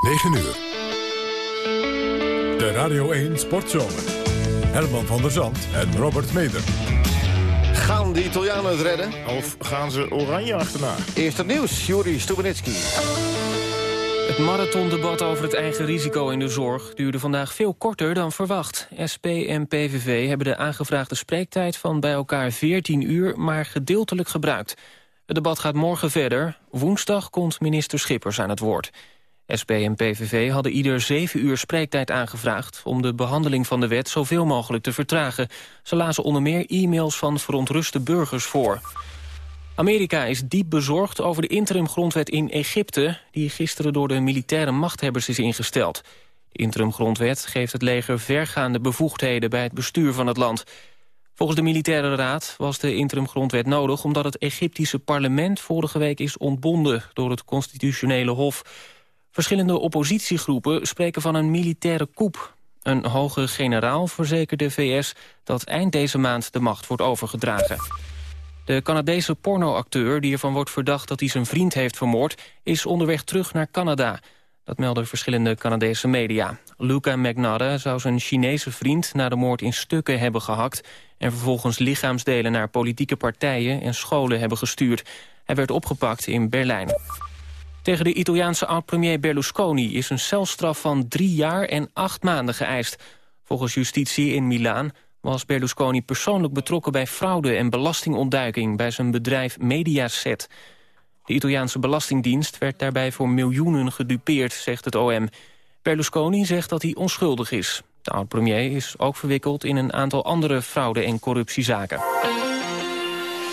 9 uur. De Radio 1 Sportzomer. Herman van der Zand en Robert Meder. Gaan de Italianen het redden? Of gaan ze oranje achterna? Eerst het nieuws, Juri Stubenitski. Het marathondebat over het eigen risico in de zorg duurde vandaag veel korter dan verwacht. SP en PVV hebben de aangevraagde spreektijd van bij elkaar 14 uur maar gedeeltelijk gebruikt. Het debat gaat morgen verder. Woensdag komt minister Schippers aan het woord. SP en PVV hadden ieder zeven uur spreektijd aangevraagd... om de behandeling van de wet zoveel mogelijk te vertragen. Ze lazen onder meer e-mails van verontruste burgers voor. Amerika is diep bezorgd over de interimgrondwet in Egypte... die gisteren door de militaire machthebbers is ingesteld. De interimgrondwet geeft het leger vergaande bevoegdheden... bij het bestuur van het land. Volgens de militaire raad was de interimgrondwet nodig... omdat het Egyptische parlement vorige week is ontbonden... door het constitutionele hof... Verschillende oppositiegroepen spreken van een militaire coup. Een hoge generaal verzekerde de VS dat eind deze maand de macht wordt overgedragen. De Canadese pornoacteur die ervan wordt verdacht dat hij zijn vriend heeft vermoord... is onderweg terug naar Canada. Dat melden verschillende Canadese media. Luca Magnotta zou zijn Chinese vriend na de moord in stukken hebben gehakt... en vervolgens lichaamsdelen naar politieke partijen en scholen hebben gestuurd. Hij werd opgepakt in Berlijn. Tegen de Italiaanse oud-premier Berlusconi is een celstraf van drie jaar en acht maanden geëist. Volgens justitie in Milaan was Berlusconi persoonlijk betrokken bij fraude en belastingontduiking bij zijn bedrijf Mediaset. De Italiaanse Belastingdienst werd daarbij voor miljoenen gedupeerd, zegt het OM. Berlusconi zegt dat hij onschuldig is. De oud-premier is ook verwikkeld in een aantal andere fraude- en corruptiezaken.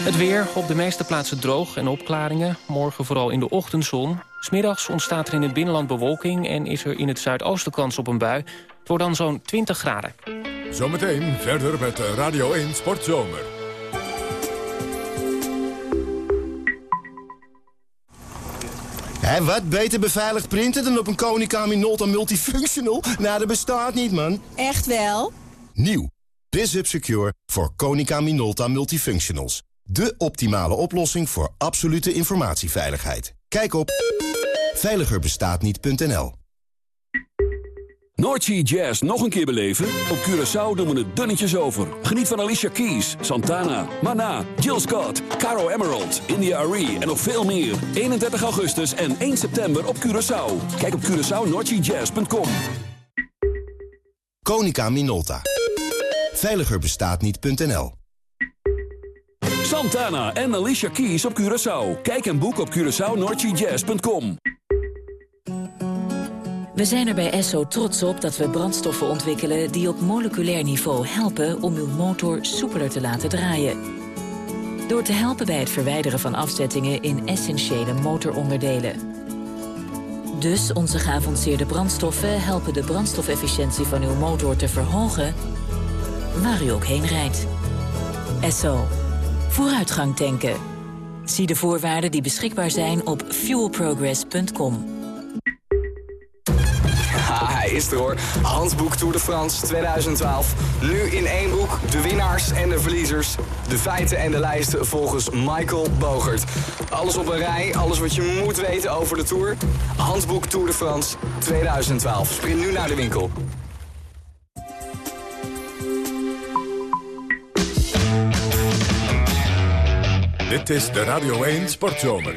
Het weer op de meeste plaatsen droog en opklaringen. Morgen vooral in de ochtendzon. Smiddags ontstaat er in het binnenland bewolking... en is er in het zuidoosten kans op een bui. Het wordt dan zo'n 20 graden. Zometeen verder met Radio 1 Sportzomer. Hé, wat beter beveiligd printen dan op een Konica Minolta Multifunctional? Nou, dat bestaat niet, man. Echt wel? Nieuw. BizHub Secure voor Konica Minolta Multifunctionals. De optimale oplossing voor absolute informatieveiligheid. Kijk op veiligerbestaatniet.nl Noordsea Jazz nog een keer beleven? Op Curaçao doen we het dunnetjes over. Geniet van Alicia Keys, Santana, Mana, Jill Scott, Caro Emerald, India Arie en nog veel meer. 31 augustus en 1 september op Curaçao. Kijk op CuraçaoNoordseaJazz.com Konica Minolta. Veiligerbestaatniet.nl Santana en Alicia Keys op Curaçao. Kijk en boek op CuraçaoNoordseaJazz.com We zijn er bij Esso trots op dat we brandstoffen ontwikkelen... die op moleculair niveau helpen om uw motor soepeler te laten draaien. Door te helpen bij het verwijderen van afzettingen in essentiële motoronderdelen. Dus onze geavanceerde brandstoffen helpen de brandstofefficiëntie van uw motor te verhogen... waar u ook heen rijdt. Esso. Vooruitgang tanken. Zie de voorwaarden die beschikbaar zijn op fuelprogress.com. Hij is er hoor. Handboek Tour de France 2012. Nu in één boek de winnaars en de verliezers. De feiten en de lijsten volgens Michael Bogert. Alles op een rij, alles wat je moet weten over de Tour. Handboek Tour de France 2012. Sprint nu naar de winkel. Dit is de Radio 1 Sportzomer.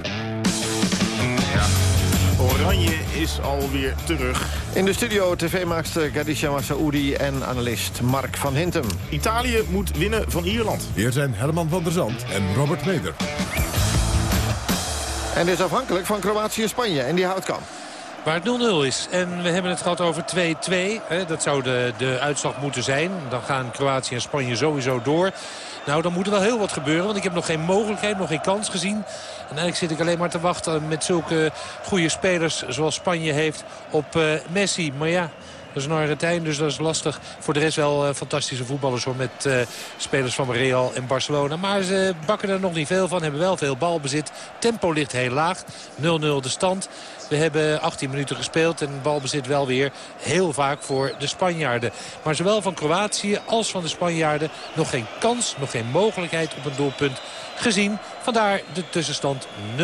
Oranje is alweer terug. In de studio tv-maakster Gadisha Massaoudi en analist Mark van Hintem. Italië moet winnen van Ierland. Hier zijn Herman van der Zand en Robert Meder. En dit is afhankelijk van Kroatië-Spanje en die houtkamp. Waar het 0-0 is. En we hebben het gehad over 2-2. Dat zou de, de uitslag moeten zijn. Dan gaan Kroatië en Spanje sowieso door. Nou, dan moet er wel heel wat gebeuren. Want ik heb nog geen mogelijkheid, nog geen kans gezien. En eigenlijk zit ik alleen maar te wachten met zulke goede spelers zoals Spanje heeft op uh, Messi. Maar ja, dat is een Argentijn, dus dat is lastig. Voor de rest wel uh, fantastische voetballers hoor, met uh, spelers van Real en Barcelona. Maar ze bakken er nog niet veel van, hebben wel veel balbezit. Tempo ligt heel laag, 0-0 de stand. We hebben 18 minuten gespeeld en balbezit wel weer heel vaak voor de Spanjaarden. Maar zowel van Kroatië als van de Spanjaarden nog geen kans, nog geen mogelijkheid op een doelpunt gezien. Vandaar de tussenstand 0-0.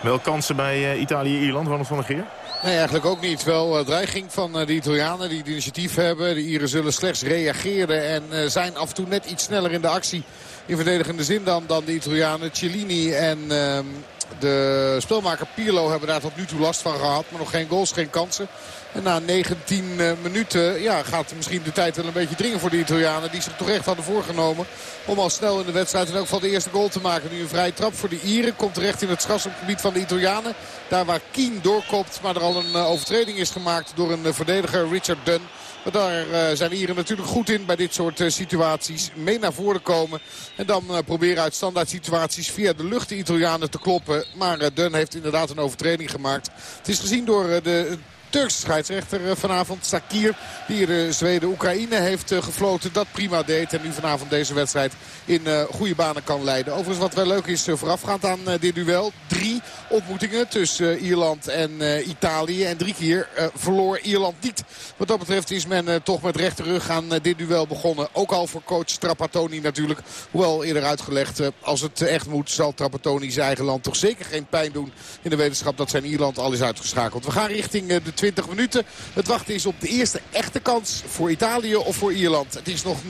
Wel kansen bij uh, Italië-Ierland, Ronald van der Geer? Nee, eigenlijk ook niet. Wel uh, dreiging van uh, de Italianen die het initiatief hebben. De Ieren zullen slechts reageren en uh, zijn af en toe net iets sneller in de actie. In verdedigende zin dan, dan de Italianen. Cellini en ehm, de spelmaker Pirlo hebben daar tot nu toe last van gehad. Maar nog geen goals, geen kansen. En na 19 uh, minuten ja, gaat misschien de tijd wel een beetje dringen voor de Italianen. Die zich toch echt hadden voorgenomen om al snel in de wedstrijd in elk geval de eerste goal te maken. Nu een vrije trap voor de Ieren. Komt terecht in het strafschopgebied van de Italianen. Daar waar Kien doorkopt. Maar er al een uh, overtreding is gemaakt door een uh, verdediger Richard Dunn. Daar uh, zijn Ieren natuurlijk goed in bij dit soort uh, situaties. Mee naar voren komen. En dan uh, proberen uit standaard situaties via de lucht de Italianen te kloppen. Maar Dunn heeft inderdaad een overtreding gemaakt. Het is gezien door de Turkse scheidsrechter vanavond, Sakir. Die de Zweden-Oekraïne heeft gefloten. Dat prima deed. En nu vanavond deze wedstrijd in goede banen kan leiden. Overigens wat wel leuk is voorafgaand aan dit duel. Drie ontmoetingen tussen Ierland en Italië. En drie keer verloor Ierland niet. Wat dat betreft is men toch met rechte rug aan dit duel begonnen. Ook al voor coach Trapattoni natuurlijk. Hoewel eerder uitgelegd, als het echt moet zal Trapattoni zijn eigen land toch zeker geen pijn doen. In de wetenschap dat zijn Ierland al is uitgeschakeld. We gaan richting de 20 minuten. Het wachten is op de eerste echte kans voor Italië of voor Ierland. Het is nog 0-0.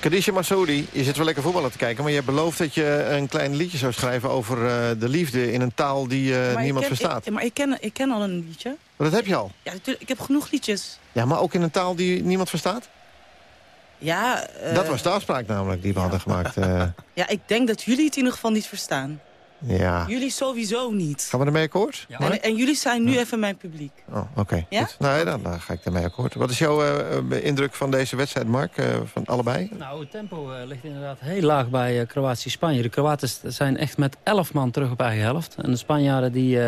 Kadisha Massoudi, je zit wel lekker voetballen te kijken... maar je hebt beloofd dat je een klein liedje zou schrijven over uh, de liefde... in een taal die uh, niemand ken, verstaat. Ik, maar ik ken, ik ken al een liedje. Maar dat heb je al? Ja, natuurlijk. Ik heb genoeg liedjes. Ja, maar ook in een taal die niemand verstaat? Ja. Uh, dat was de afspraak namelijk die we ja. hadden gemaakt. ja, ik denk dat jullie het in ieder geval niet verstaan. Ja. Jullie sowieso niet. Gaan we ermee akkoord? Ja. En, en, jullie zijn nu ja. even mijn publiek. Oh, oké. Okay. Ja? Nou, dan, dan, ga ik ermee akkoord. Wat is jouw uh, indruk van deze wedstrijd, Mark? Uh, van allebei? Nou, het tempo uh, ligt inderdaad heel laag bij Kroatië-Spanje. De Kroaten zijn echt met 11 man terug op eigen helft. En de Spanjaarden die,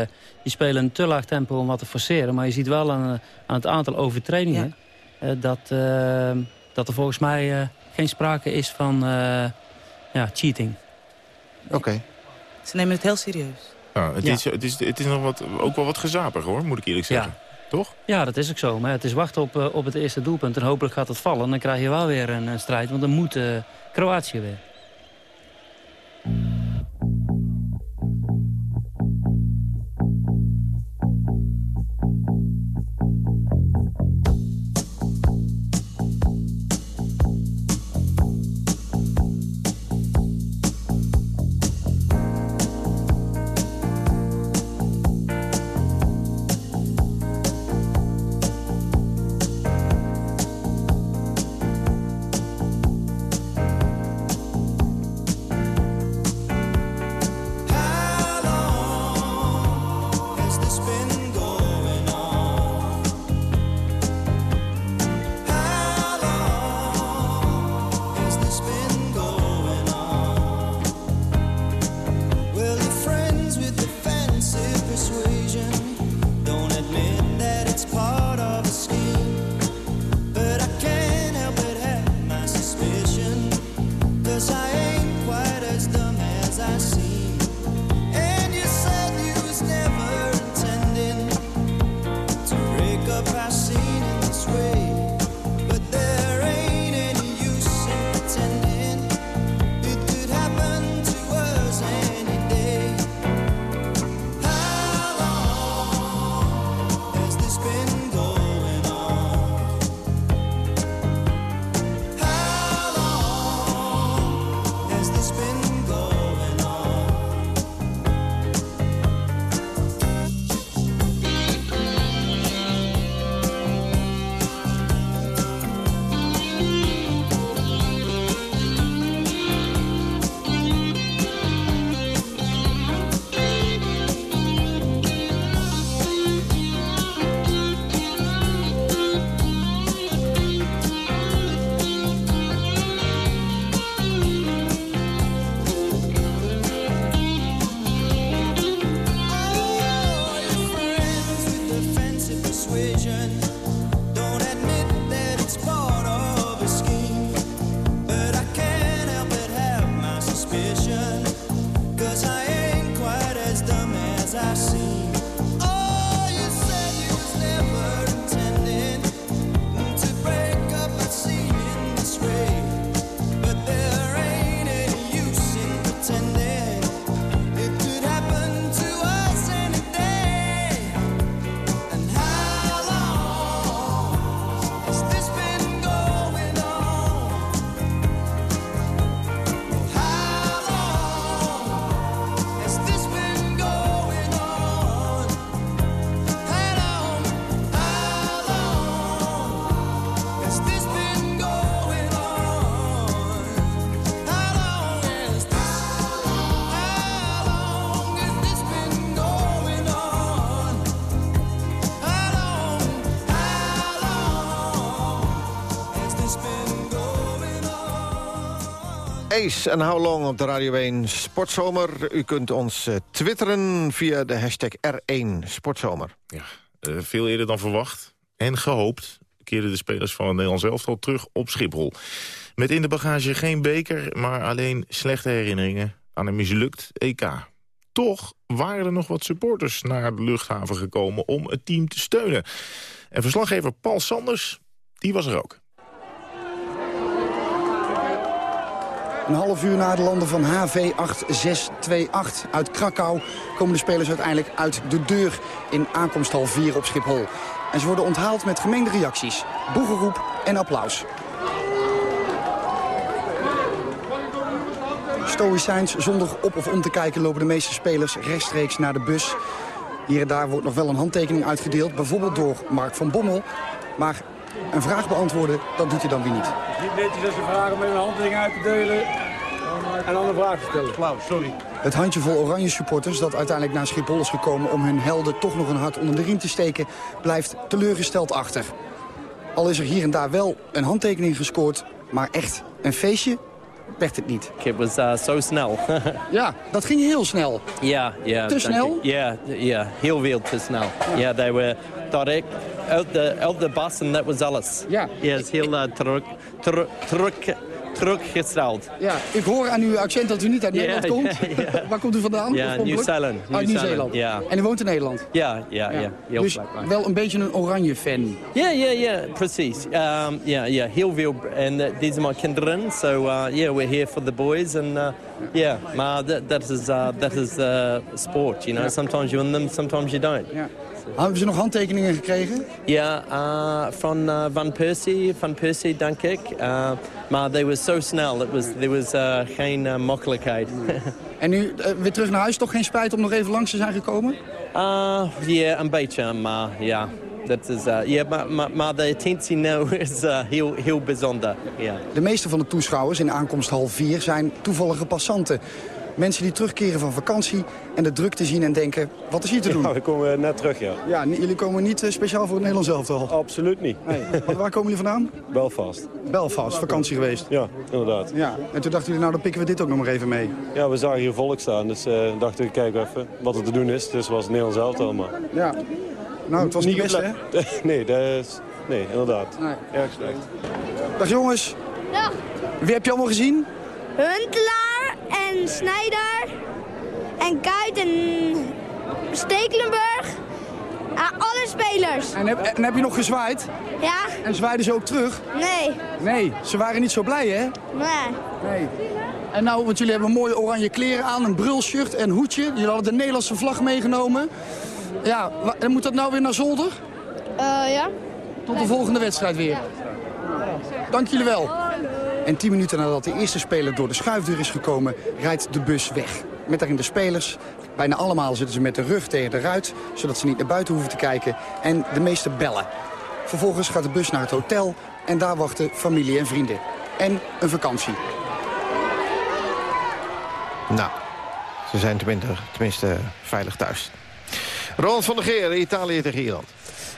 die spelen een te laag tempo om wat te forceren. Maar je ziet wel aan, aan het aantal overtredingen... dat, dat er volgens mij geen sprake is van ja, cheating. Oké. Okay. Ze nemen het heel serieus. Ja, het, Ja. Is, het, is, het is nog wat, ook wel wat gezapig hoor, moet ik eerlijk zeggen. Toch? Ja, dat is ook zo. Maar het is wachten op, eh, op het eerste doelpunt. En hopelijk gaat het vallen. Dan krijg je wel weer een, een strijd. Want dan moet eh, Kroatië weer. En How Long op de Radio 1 Sportzomer. U kunt ons eh, twitteren via de hashtag R1 Sportzomer. Ja, eh, veel eerder dan verwacht en gehoopt keerden de spelers van het Nederlands elftal terug op Schiphol. Met in de bagage geen beker, maar alleen slechte herinneringen aan een mislukt EK. Toch waren er nog wat supporters naar de luchthaven gekomen om het team te steunen. En verslaggever Paul Sanders, die was er ook. Een half uur na de landen van HV8628 uit Krakau... komen de spelers uiteindelijk uit de deur in aankomsthal 4 op Schiphol. En ze worden onthaald met gemengde reacties. Boegeroep en applaus. Stoïcijns, zonder op of om te kijken... lopen de meeste spelers rechtstreeks naar de bus. Hier en daar wordt nog wel een handtekening uitgedeeld. Bijvoorbeeld door Mark van Bommel. Maar een vraag beantwoorden, dat doet hij dan weer niet. Niet netjes als ze vragen om even een handeling uit te delen en dan een vraag te stellen. Applaus, sorry. Het handjevol oranje supporters dat uiteindelijk naar Schiphol is gekomen... om hun helden toch nog een hart onder de riem te steken... blijft teleurgesteld achter. Al is er hier en daar wel een handtekening gescoord... maar echt een feestje werd het niet. It was uh, so snel. Ja, dat ging heel snel. Ja, ja. Te snel? Ja, ja, heel veel te snel. Ja, they were direct uit de, uit de bus en dat was alles. Ja. Het is heel uh, terug, terug, terug, teruggesteld. Ja, ik hoor aan uw accent dat u niet uit Ja, Nederland komt. ja, Waar komt u vandaan? Ja? Nieuw-Zeeland. Uit Nieuw-Zeeland. Ja. En u woont in Nederland? Ja, ja, ja. heel dus vlakbij. wel een beetje een oranje fan. Ja, ja, ja, precies. Um, ja, ja, heel veel. En uh, deze zijn mijn kinderen. So, uh, yeah, we're here for the boys. And uh, yeah, maar that, that is, uh, that is uh, sport, you know. Sometimes you win them, sometimes you don't. Hebben ze nog handtekeningen gekregen? Ja, uh, van uh, Van Persie, Van Persie, denk ik. Uh, maar they were so snel, it was, there was geen makkelijkheid. En nu eh, weer terug naar huis, toch geen spijt om nog even langs te zijn gekomen? Ja, een beetje, maar ja. Dat is, uh, maar, maar, maar de attentie nu is uh, heel, heel bijzonder. De meeste van de toeschouwers in aankomst half 4 zijn toevallige passanten. Mensen die terugkeren van vakantie en de drukte zien en denken, wat is hier te doen? Ja, we komen net terug, ja. Ja, jullie komen niet eh, speciaal voor het Nederlands elftal? Absoluut niet. Nee. Waar- Waar komen jullie vandaan? Belfast. Belfast, vakantie geweest. Ja, inderdaad. Ja, en toen dachten jullie, nou dan pikken we dit ook nog maar even mee. Ja, we zagen hier volk staan, dus eh, dachten we kijken even wat er te doen is. Dus was het Nederlands elftal, maar... Ja. Nou, het was niet best, hè? Nee, dat is... Nee, inderdaad. Nee. Erg slecht. Dag jongens. Dag. Wie heb je allemaal gezien? Huntelaar en Snijder en Kuit en Stekelenburg. Ja, alle spelers. En heb, en heb je nog gezwaaid? Ja? En zwaaiden ze ook terug? Nee. Nee, ze waren niet zo blij, hè? Nee. Nee. En nou, want jullie hebben mooie oranje kleren aan, een brulshirt en hoedje. Jullie hadden de Nederlandse vlag meegenomen. Ja, en moet dat nou weer naar zolder? Eh, ja. Tot de volgende wedstrijd weer. Dank jullie wel. En tien minuten nadat de eerste speler door de schuifdeur is gekomen, rijdt de bus weg. Met daarin de spelers. Bijna allemaal zitten ze met de rug tegen de ruit, zodat ze niet naar buiten hoeven te kijken. En de meeste bellen. Vervolgens gaat de bus naar het hotel en daar wachten familie en vrienden. En een vakantie. Nou, ze zijn tenminste, tenminste veilig thuis. Roland van der Geer, Italië tegen Ierland.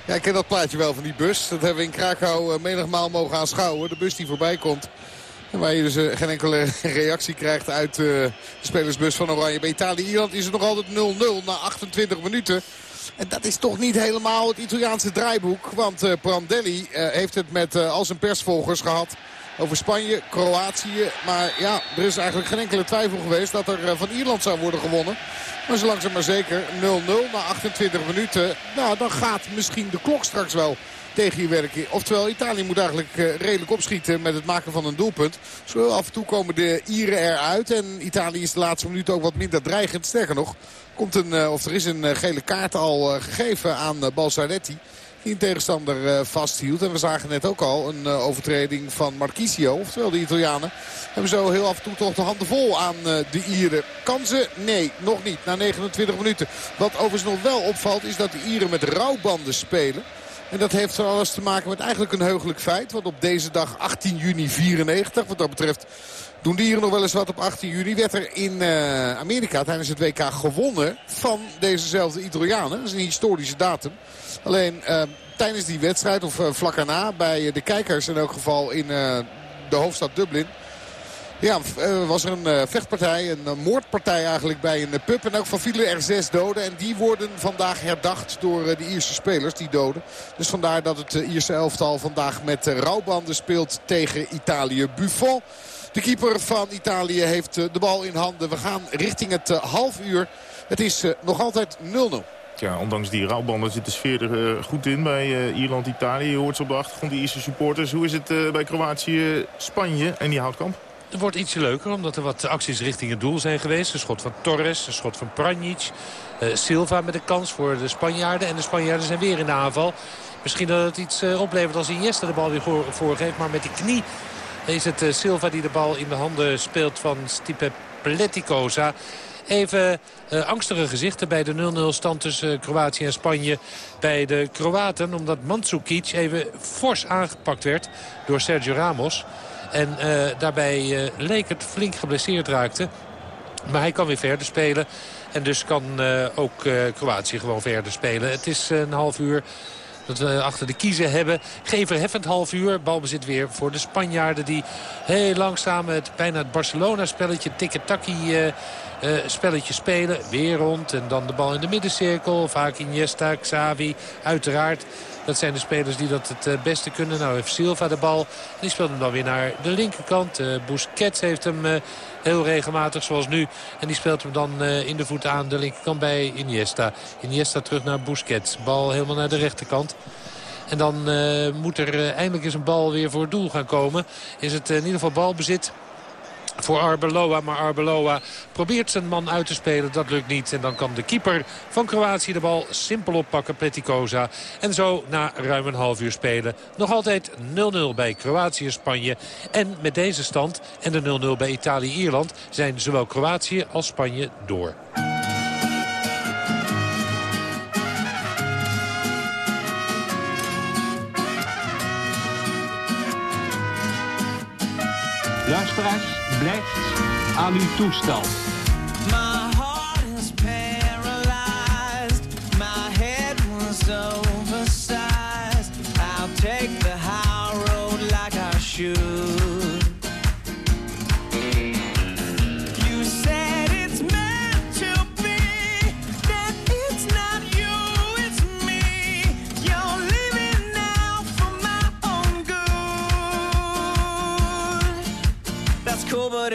Ja, ik ken dat plaatje wel van die bus. Dat hebben we in Krakau eh, menigmaal mogen aanschouwen. De bus die voorbij komt. Waar je dus eh, geen enkele reactie krijgt uit eh, de spelersbus van Oranje. Bij Italië-Ierland is het nog altijd 0-0 na 28 minuten. En dat is toch niet helemaal het Italiaanse draaiboek. Want eh, Prandelli eh, heeft het met al zijn persvolgers gehad over Spanje, Kroatië. Maar ja, er is eigenlijk geen enkele twijfel geweest dat er van Ierland zou worden gewonnen. Maar zo langzaam maar zeker 0-0 na 28 minuten. Nou, dan gaat misschien de klok straks wel tegen je werken. Oftewel, Italië moet eigenlijk eh, redelijk opschieten met het maken van een doelpunt. Zo af en toe komen de Ieren eruit. En Italië is de laatste minuut ook wat minder dreigend. Sterker nog, komt een, eh, of er is een eh, gele kaart al gegeven aan Balzaretti. Die een tegenstander vasthield. En we zagen net ook al een overtreding van Marquisio. Oftewel de Italianen hebben zo heel af en toe toch de handen vol aan de Ieren. Kansen? Nee, nog niet. Na 29 minuten. Wat overigens nog wel opvalt is dat de Ieren met rouwbanden spelen. En dat heeft er alles te maken met eigenlijk een heugelijk feit. Want op deze dag 18 juni 94, wat dat betreft doen de Ieren nog wel eens wat op 18 juni. Werd er in eh, Amerika tijdens het WK gewonnen van dezezelfde Italianen. Dat is een historische datum. Alleen eh, tijdens die wedstrijd, of eh, vlak erna, bij de kijkers in elk geval in de hoofdstad Dublin Ja, uh, was er een uh, vechtpartij, een uh, moordpartij eigenlijk bij een pub. En ook van vielen er zes doden. En die worden vandaag herdacht door de Ierse spelers, die doden. Dus vandaar dat het Ierse elftal vandaag met rouwbanden speelt tegen Italië. Buffon, de keeper van Italië, heeft de bal in handen. We gaan richting het half uur. Het is nog altijd 0-0. Ja, ondanks die rouwbanden zit de sfeer er goed in bij Ierland-Italië. Je hoort ze op de achtergrond, de Ierse supporters. Hoe is het bij Kroatië-Spanje en die houtkamp? Het wordt ietsje leuker omdat er wat acties richting het doel zijn geweest. Een schot van Torres, een schot van Pranjic. Silva met een kans voor de Spanjaarden. En de Spanjaarden zijn weer in de aanval. Misschien dat het iets oplevert als Iniesta de bal weer voorgeeft. Maar met die knie is het Silva die de bal in de handen speelt van Stipe Pleticosa. Even angstige gezichten bij de 0-0 stand tussen Kroatië en Spanje bij de Kroaten. Omdat Mandzukic even fors aangepakt werd door Sergio Ramos. En uh, daarbij leek het flink geblesseerd raakte. Maar hij kan weer verder spelen. En dus kan ook Kroatië gewoon verder spelen. Het is een half uur dat we achter de kiezen hebben. Geen verheffend half uur. Balbezit weer voor de Spanjaarden die heel langzaam het bijna het Barcelona-spelletje tikkie-takkie... Uh, uh, spelletje spelen. Weer rond en dan de bal in de middencirkel. Vaak Iniesta, Xavi, uiteraard. Dat zijn de spelers die dat het uh, beste kunnen. Nou heeft Silva de bal. Die speelt hem dan weer naar de linkerkant. Uh, Busquets heeft hem heel regelmatig zoals nu. En die speelt hem dan in de voeten aan de linkerkant bij Iniesta. Iniesta terug naar Busquets. Bal helemaal naar de rechterkant. En dan uh, moet er eindelijk eens een bal weer voor het doel gaan komen. Is het in ieder geval balbezit voor Arbeloa. Maar Arbeloa probeert zijn man uit te spelen. Dat lukt niet. En dan kan de keeper van Kroatië de bal simpel oppakken. Pleticosa. En zo na ruim een half uur spelen. Nog altijd 0-0 bij Kroatië-Spanje. En met deze stand en de 0-0 bij Italië-Ierland... zijn zowel Kroatië als Spanje door. Aan uw toestel.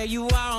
where you are,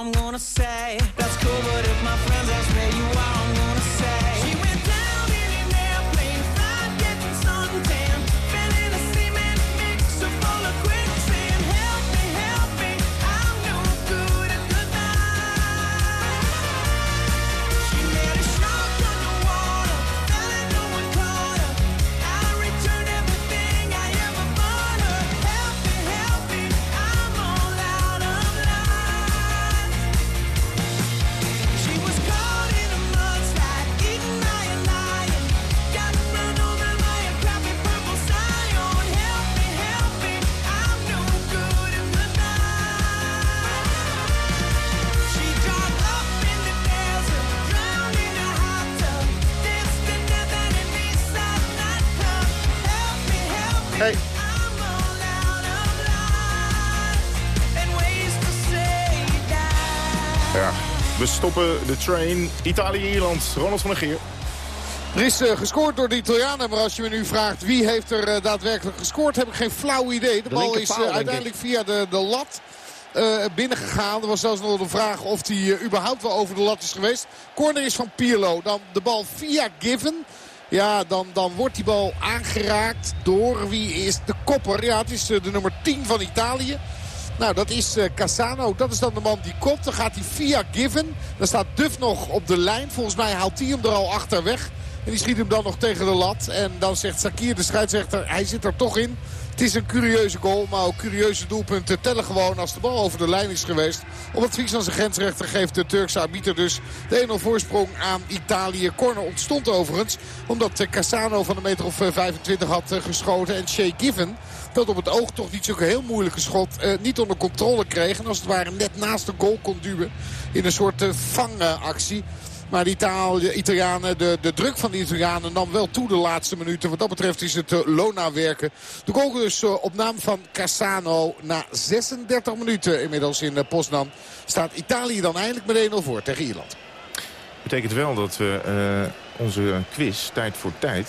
de train. Italië-Ierland. Ronald van der Geer. Er is eh, gescoord door de Italianen, maar als je me nu vraagt wie heeft er eh, daadwerkelijk gescoord, heb ik geen flauw idee. De, bal is eh, uiteindelijk via de, de lat eh, binnengegaan. Er was zelfs nog de vraag of hij überhaupt wel over de lat is geweest. Corner is van Pirlo. Dan de bal via Given. Ja, dan, dan wordt die bal aangeraakt door wie is de kopper. Ja, het is de nummer 10 van Italië. Nou, dat is eh, Cassano. Dat is dan de man die kopt. Dan gaat hij via Given. Dan staat Duff nog op de lijn. Volgens mij haalt hij hem er al achter weg. En die schiet hem dan nog tegen de lat. En dan zegt Sakir, de scheidsrechter, hij zit er toch in. Het is een curieuze goal, maar ook curieuze doelpunten tellen gewoon als de bal over de lijn is geweest. Op het zijn grensrechter geeft de Turkse arbiter dus de 1-0 voorsprong aan Italië. Corner ontstond overigens omdat eh, Cassano van een meter of eh, 25 had eh, geschoten. En Shea Given, dat op het oog toch niet zo'n heel moeilijke schot, eh, niet onder controle kreeg. En als het ware net naast de goal kon duwen in een soort eh, vangactie. Maar de Italië, Italianen, de, de druk van de Italianen nam wel toe de laatste minuten. Wat dat betreft is het uh, Lona werken. De goal dus uh, op naam van Cassano na 36 minuten inmiddels in uh, Poznan. Staat Italië dan eindelijk met 1-0 voor tegen Ierland. Betekent wel dat we uh, onze quiz, tijd voor tijd,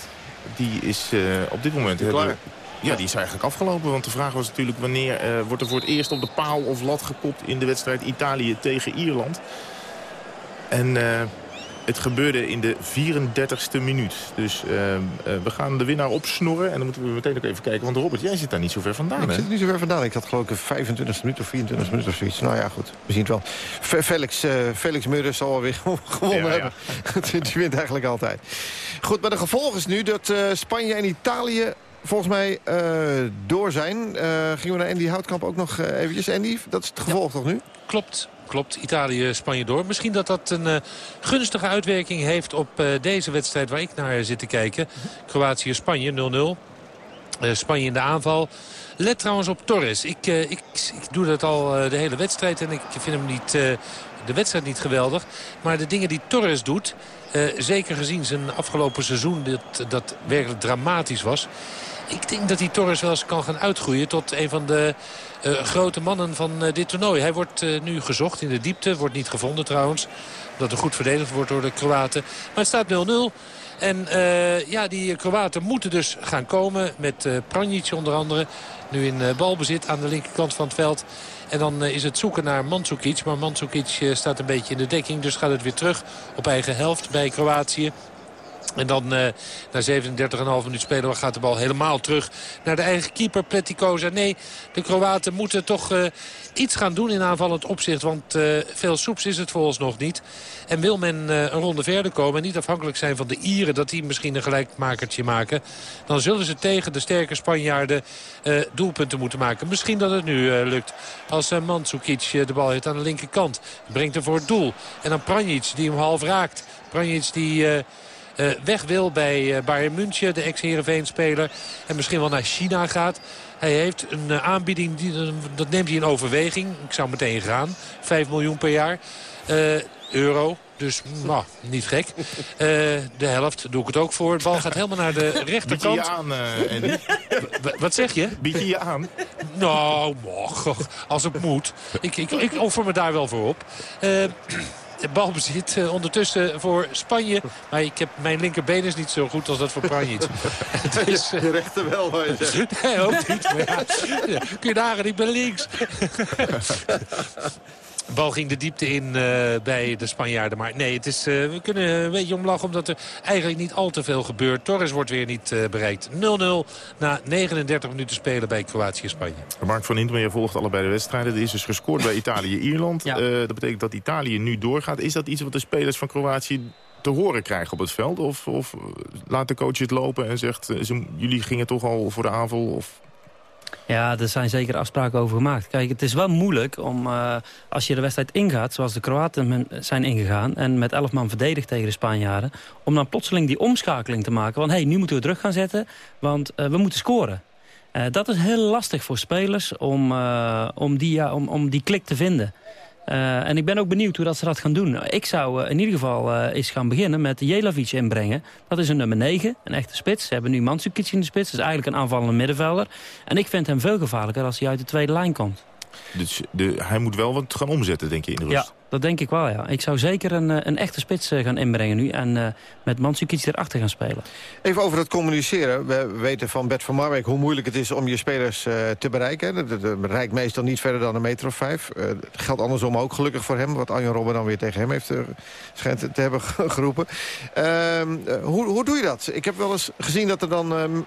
die is uh, op dit moment... Klaar. Ja, die is eigenlijk afgelopen. Want de vraag was natuurlijk wanneer uh, wordt er voor het eerst op de paal of lat gekopt in de wedstrijd Italië tegen Ierland. En uh, het gebeurde in de 34ste minuut. Dus uh, we gaan de winnaar opsnorren. En dan moeten we meteen ook even kijken. Want Robert, jij zit daar niet zo ver vandaan, Ik zit niet zo ver vandaan. Ik had geloof ik een 25 minuut of 24 minuut of zoiets. Nou ja, goed. We zien het wel. Fe- Felix, uh, Felix zal alweer gewonnen Ja, ja. hebben. Die wint eigenlijk altijd. Goed, maar de gevolg is nu dat Spanje en Italië volgens mij uh, door zijn. Uh, gingen we naar Andy Houtkamp ook nog uh, eventjes. Andy, dat is het gevolg toch nu? Klopt, klopt. Italië, Spanje door. Misschien dat dat een uh, gunstige uitwerking heeft op uh, deze wedstrijd waar ik naar zit te kijken. Kroatië, Spanje 0-0. Uh, Spanje in de aanval. Let trouwens op Torres. Ik, ik, ik doe dat al de hele wedstrijd en ik vind hem niet, de wedstrijd niet geweldig. Maar de dingen die Torres doet, zeker gezien zijn afgelopen seizoen dat, dat werkelijk dramatisch was. Ik denk dat die Torres wel eens kan gaan uitgroeien tot een van de uh, grote mannen van uh, dit toernooi. Hij wordt uh, nu gezocht in de diepte, wordt niet gevonden trouwens. Omdat er goed verdedigd wordt door de Kroaten. Maar het staat 0-0. En ja, die Kroaten moeten dus gaan komen met Pranjic onder andere. Nu in balbezit aan de linkerkant van het veld. En dan is het zoeken naar Mandzukic. Maar Mandzukic staat een beetje in de dekking. Dus gaat het weer terug op eigen helft bij Kroatië. En dan uh, na 37,5 minuut spelen gaat de bal helemaal terug naar de eigen keeper Pleticoza. Nee, de Kroaten moeten toch uh, iets gaan doen in aanvallend opzicht. Want uh, veel soeps is het voor ons nog niet. En wil men een ronde verder komen en niet afhankelijk zijn van de Ieren... dat die misschien een gelijkmakertje maken... dan zullen ze tegen de sterke Spanjaarden doelpunten moeten maken. Misschien dat het nu lukt als Mandzukic de bal heeft aan de linkerkant. Brengt hem voor het doel. En dan Pranjic die hem half raakt. Pranjic die... Uh, weg wil bij uh, Bayern München, de ex-Heerenveen-speler. En misschien wel naar China gaat. Hij heeft een uh, aanbieding, die, dat neemt hij in overweging. Ik zou meteen gaan. 5 miljoen per jaar. euro. Dus nou, niet gek. de helft doe ik het ook voor. De bal gaat helemaal naar de rechterkant. Bied je aan, Andy? Wat zeg je? Bied je je aan? Nou, als het moet. Ik, ik, ik offer me daar wel voor op balbezit uh, ondertussen voor Spanje. Maar ik heb, mijn linkerbeen is niet zo goed als dat voor Pranjic. dus, je rechter wel, maar je nee, ook niet. Maar ja, kun je nagaan, ik ben links. De bal ging de diepte in uh, bij de Spanjaarden. Maar nee, het is, uh, we kunnen een beetje omlachen omdat er eigenlijk niet al te veel gebeurt. Torres wordt weer niet uh, bereikt. 0-0 na 39 minuten spelen bij Kroatië-Spanje. Mark van Inter, je volgt allebei de wedstrijden. Er is dus gescoord bij Italië-Ierland. Ja. dat betekent dat Italië nu doorgaat. Is dat iets wat de spelers van Kroatië te horen krijgen op het veld? Of, of laat de coach het lopen en zegt... Ze, jullie gingen toch al voor de aanval? Of ja, er zijn zeker afspraken over gemaakt. Kijk, het is wel moeilijk om, uh, als je de wedstrijd ingaat... zoals de Kroaten zijn ingegaan... en met 11 man verdedigd tegen de Spanjaarden... om dan plotseling die omschakeling te maken. Want hé, hey, nu moeten we terug gaan zetten, want uh, we moeten scoren. Uh, dat is heel lastig voor spelers om, om, die, ja, om, om die klik te vinden. Uh, en ik ben ook benieuwd hoe dat ze dat gaan doen. Ik zou uh, in ieder geval uh, eens gaan beginnen met Jelavic inbrengen. Dat is een nummer 9, een echte spits. Ze hebben nu Mandzukic in de spits. Dat is eigenlijk een aanvallende middenvelder. En ik vind hem veel gevaarlijker als hij uit de tweede lijn komt. Dus de, hij moet wel wat gaan omzetten, denk je, in de rust? Ja, dat denk ik wel, ja. Ik zou zeker een, een echte spits gaan inbrengen nu. En uh, met Mandzukic erachter gaan spelen. Even over het communiceren. We weten van Bert van Marwijk hoe moeilijk het is om je spelers uh, te bereiken. Dat, bereikt meestal niet verder dan een meter of vijf. Uh, dat geldt andersom ook, gelukkig voor hem. Wat Arjen Robben dan weer tegen hem heeft schijnt te hebben geroepen. Ehm, hoe, hoe doe je dat? Ik heb wel eens gezien dat er dan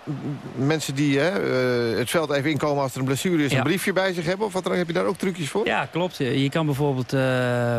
mensen die het veld even inkomen als er een blessure is... Ja. een briefje bij zich hebben. Of wat, heb je daar ook trucjes voor? Ja, klopt. Je kan bijvoorbeeld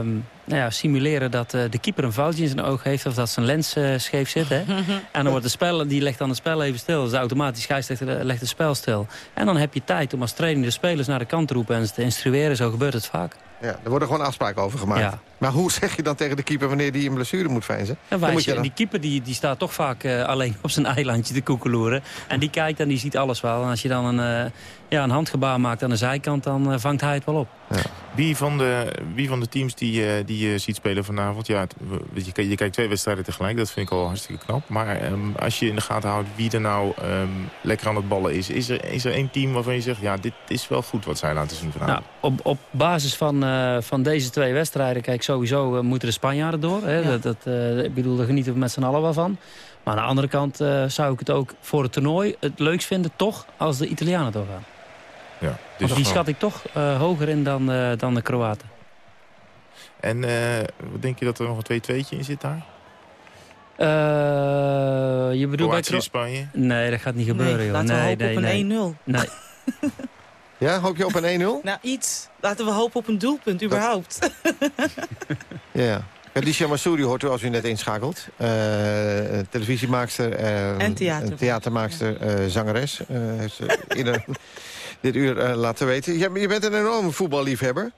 um, nou ja, simuleren dat uh, de keeper een foutje in zijn oog heeft... of dat zijn lens uh, scheef zit. Hè? en dan wordt de spel, die legt dan het spel even stil. Dus automatisch scheidsrechter legt het spel stil. En dan heb je tijd om als trainer de spelers naar de kant te roepen... en ze te instrueren. Zo gebeurt het vaak. Ja, er worden gewoon afspraken over gemaakt. Ja. Maar hoe zeg je dan tegen de keeper wanneer die een blessure moet veinzen? En dan moet je dan... Die keeper die, die staat toch vaak uh, alleen op zijn eilandje te koekeloeren. En die kijkt en die ziet alles wel. En als je dan een, uh, ja, een handgebaar maakt aan de zijkant, dan uh, vangt hij het wel op. Ja. Wie, van de, wie van de teams die, die je ziet spelen vanavond... Ja, je, je kijkt twee wedstrijden tegelijk, dat vind ik al hartstikke knap. Maar um, als je in de gaten houdt wie er nou um, lekker aan het ballen is... Is er, is er één team waarvan je zegt, ja, dit is wel goed wat zij laten zien vanavond? Nou, op, op basis van, van deze twee wedstrijden... kijk, sowieso moeten de Spanjaarden door. Hè? Ja. Dat, dat, uh, ik bedoel, daar genieten we met z'n allen wel van. Maar aan de andere kant zou ik het ook voor het toernooi het leukst vinden... toch als de Italianen doorgaan. Ja, dus die schat ik toch uh, hoger in dan, dan de Kroaten. En wat denk je dat er nog een 2-2'tje in zit daar? je bedoelt Kroatië, bij Spanje? Nee, dat gaat niet gebeuren. Nee, joh. laten we nee, hopen nee, op een 1-0. Nee. Ja, hoop je op een 1-0? Nou, iets. Laten we hopen op een doelpunt, überhaupt. ja. Alicia Massouri hoort u als u net inschakelt. Uh, televisiemaakster. Uh, en theater. theatermaakster, uh, zangeres. heeft ze eerder dit uur laten weten. Je, je, bent een enorme voetballiefhebber.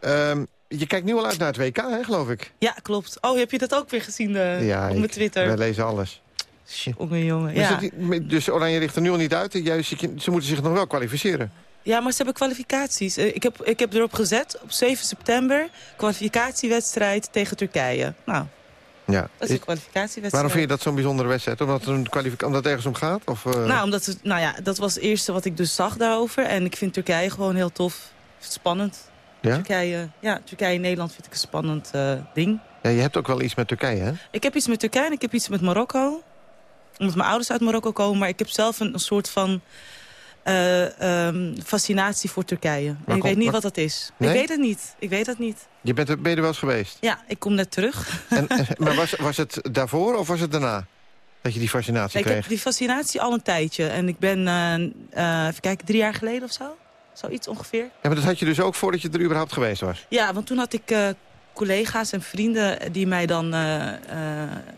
Ja. Um, je kijkt nu al uit naar het WK, hè, geloof ik? Ja, klopt. Oh, heb je dat ook weer gezien ja, op mijn Twitter? wij lezen alles. Jongen, jongen. Ja. Dus, dus Oranje ligt er nu al niet uit. Juist, ze moeten zich nog wel kwalificeren. Ja, maar ze hebben kwalificaties. Ik heb, ik heb erop gezet, op 7 september... kwalificatiewedstrijd tegen Turkije. Nou, ja. dat is een kwalificatiewedstrijd. Waarom vind je dat zo'n bijzondere wedstrijd? Omdat, het een omdat het ergens om gaat? Of, uh... Nou, omdat het, nou ja, dat was het eerste wat ik dus zag daarover. En ik vind Turkije gewoon heel tof. Spannend. Ja? Turkije, ja, Turkije-Nederland vind ik een spannend uh, ding. Ja, je hebt ook wel iets met Turkije, hè? Ik heb iets met Turkije en ik heb iets met Marokko. Omdat mijn ouders uit Marokko komen. Maar ik heb zelf een, een soort van... Uh, um, fascinatie voor Turkije. En ik weet niet maar... wat dat is. Nee? Ik weet het niet. Ik weet dat niet. Je bent er, ben je er wel eens geweest? Ja, ik kom net terug. En, maar was, was het daarvoor of was het daarna? Dat je die fascinatie nee, kreeg? Ik heb die fascinatie al een tijdje. En ik ben, uh, even kijken, drie jaar geleden of zo? Zoiets ongeveer. Ja, maar dat had je dus ook voordat je er überhaupt geweest was? Ja, want toen had ik collega's en vrienden die mij dan, uh, uh,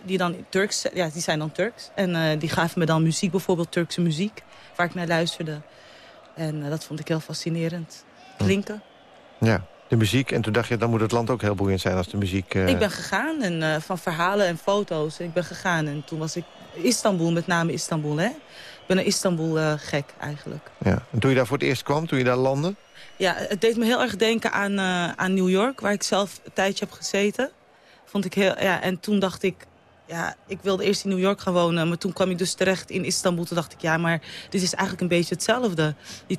die dan Turks, ja, die zijn dan Turks. En die gaven me dan muziek, bijvoorbeeld Turkse muziek, waar ik naar luisterde. En dat vond ik heel fascinerend. Klinken. Ja, de muziek. En toen dacht je, dan moet het land ook heel boeiend zijn als de muziek... Ik ben gegaan, en van verhalen en foto's. En ik ben gegaan en toen was ik Istanbul, met name Istanbul, hè. Ik ben een Istanbul gek, eigenlijk. Ja. En toen je daar voor het eerst kwam, toen je daar landde? Ja, het deed me heel erg denken aan, uh, aan New York, waar ik zelf een tijdje heb gezeten. Vond ik heel, ja, en toen dacht ik, ja, ik wilde eerst in New York gaan wonen. Maar toen kwam ik dus terecht in Istanbul. Toen dacht ik, ja, maar dit is eigenlijk een beetje hetzelfde. Die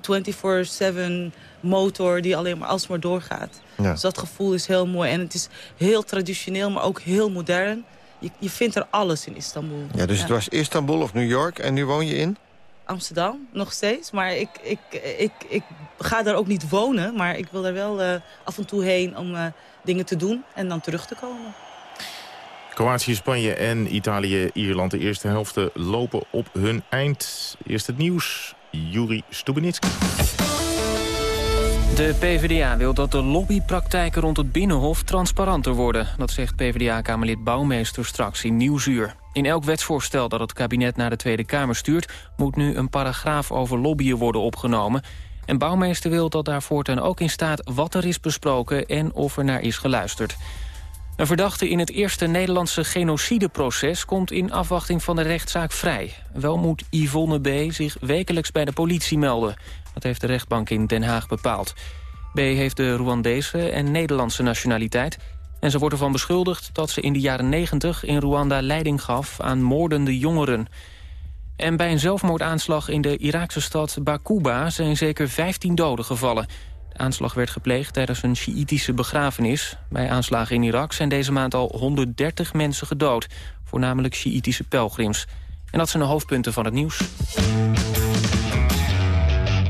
24-7 motor die alleen maar alsmaar doorgaat. Ja. Dus dat gevoel is heel mooi. En het is heel traditioneel, maar ook heel modern. Je, je vindt er alles in Istanbul. Ja, dus het was Istanbul of New York en nu woon je in? Amsterdam, nog steeds. Maar ik, ik, ik, ik ga daar ook niet wonen. Maar ik wil daar wel eh, af en toe heen om eh, dingen te doen en dan terug te komen. Kroatië, Spanje en Italië, Ierland. De eerste helften lopen op hun eind. Eerst het nieuws. Juri Stubenitski. De PvdA wil dat de lobbypraktijken rond het Binnenhof transparanter worden. Dat zegt PvdA-kamerlid Bouwmeester straks in Nieuwsuur. In elk wetsvoorstel dat het kabinet naar de Tweede Kamer stuurt... moet nu een paragraaf over lobbyen worden opgenomen. En Bouwmeester wil dat daar voortaan ook in staat wat er is besproken... en of er naar is geluisterd. Een verdachte in het eerste Nederlandse genocideproces... komt in afwachting van de rechtszaak vrij. Wel moet Yvonne B. zich wekelijks bij de politie melden. Dat heeft de rechtbank in Den Haag bepaald. B. heeft de Rwandese en Nederlandse nationaliteit... en ze wordt ervan beschuldigd dat ze in de jaren 90 in Rwanda leiding gaf aan moordende jongeren. En bij een zelfmoordaanslag in de Iraakse stad Bakuba... zijn zeker 15 doden gevallen... De aanslag werd gepleegd tijdens een Sjiïtische begrafenis. Bij aanslagen in Irak zijn deze maand al 130 mensen gedood. Voornamelijk Sjiïtische pelgrims. En dat zijn de hoofdpunten van het nieuws.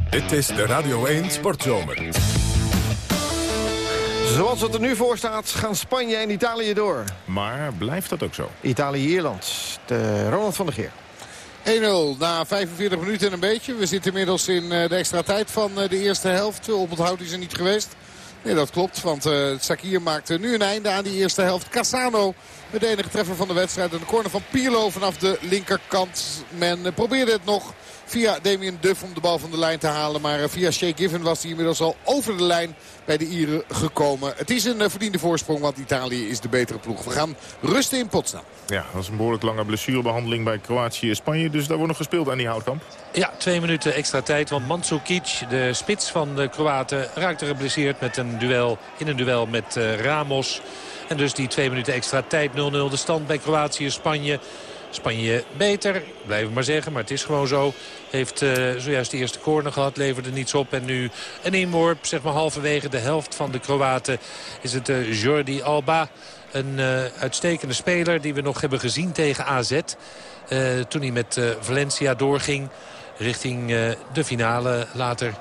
Dit is de Radio 1 Sportzomer. Zoals het er nu voor staat, gaan Spanje en Italië door. Maar blijft dat ook zo? Italië-Ierland. De Ronald van der Geer. 1-0 na 45 minuten en een beetje. We zitten inmiddels in eh, de extra tijd van eh, de eerste helft. Op het hout is er niet geweest. Nee, dat klopt, want Sakir maakt nu een einde aan die eerste helft. Cassano met de enige treffer van de wedstrijd. En de corner van Pirlo vanaf de linkerkant. Men probeerde het nog via Damien Duff om de bal van de lijn te halen. Maar via Shea Given was hij inmiddels al over de lijn bij de Ieren gekomen. Het is een verdiende voorsprong, want Italië is de betere ploeg. We gaan rusten in Potsdam. Ja, dat is een behoorlijk lange blessurebehandeling bij Kroatië en Spanje. Dus daar wordt nog gespeeld aan die houtkamp. Ja, twee minuten extra tijd. Want Mandzukic, de spits van de Kroaten, raakte geblesseerd met een duel, in een duel met uh, Ramos. En dus die twee minuten extra tijd. 0-0 de stand bij Kroatië-Spanje. Spanje beter, blijven maar zeggen, maar het is gewoon zo. Heeft uh, zojuist de eerste corner gehad, leverde niets op. En nu een inworp, zeg maar halverwege de helft van de Kroaten... is het uh, Jordi Alba, een uh, uitstekende speler die we nog hebben gezien tegen AZ. toen hij met Valencia doorging richting de finale later...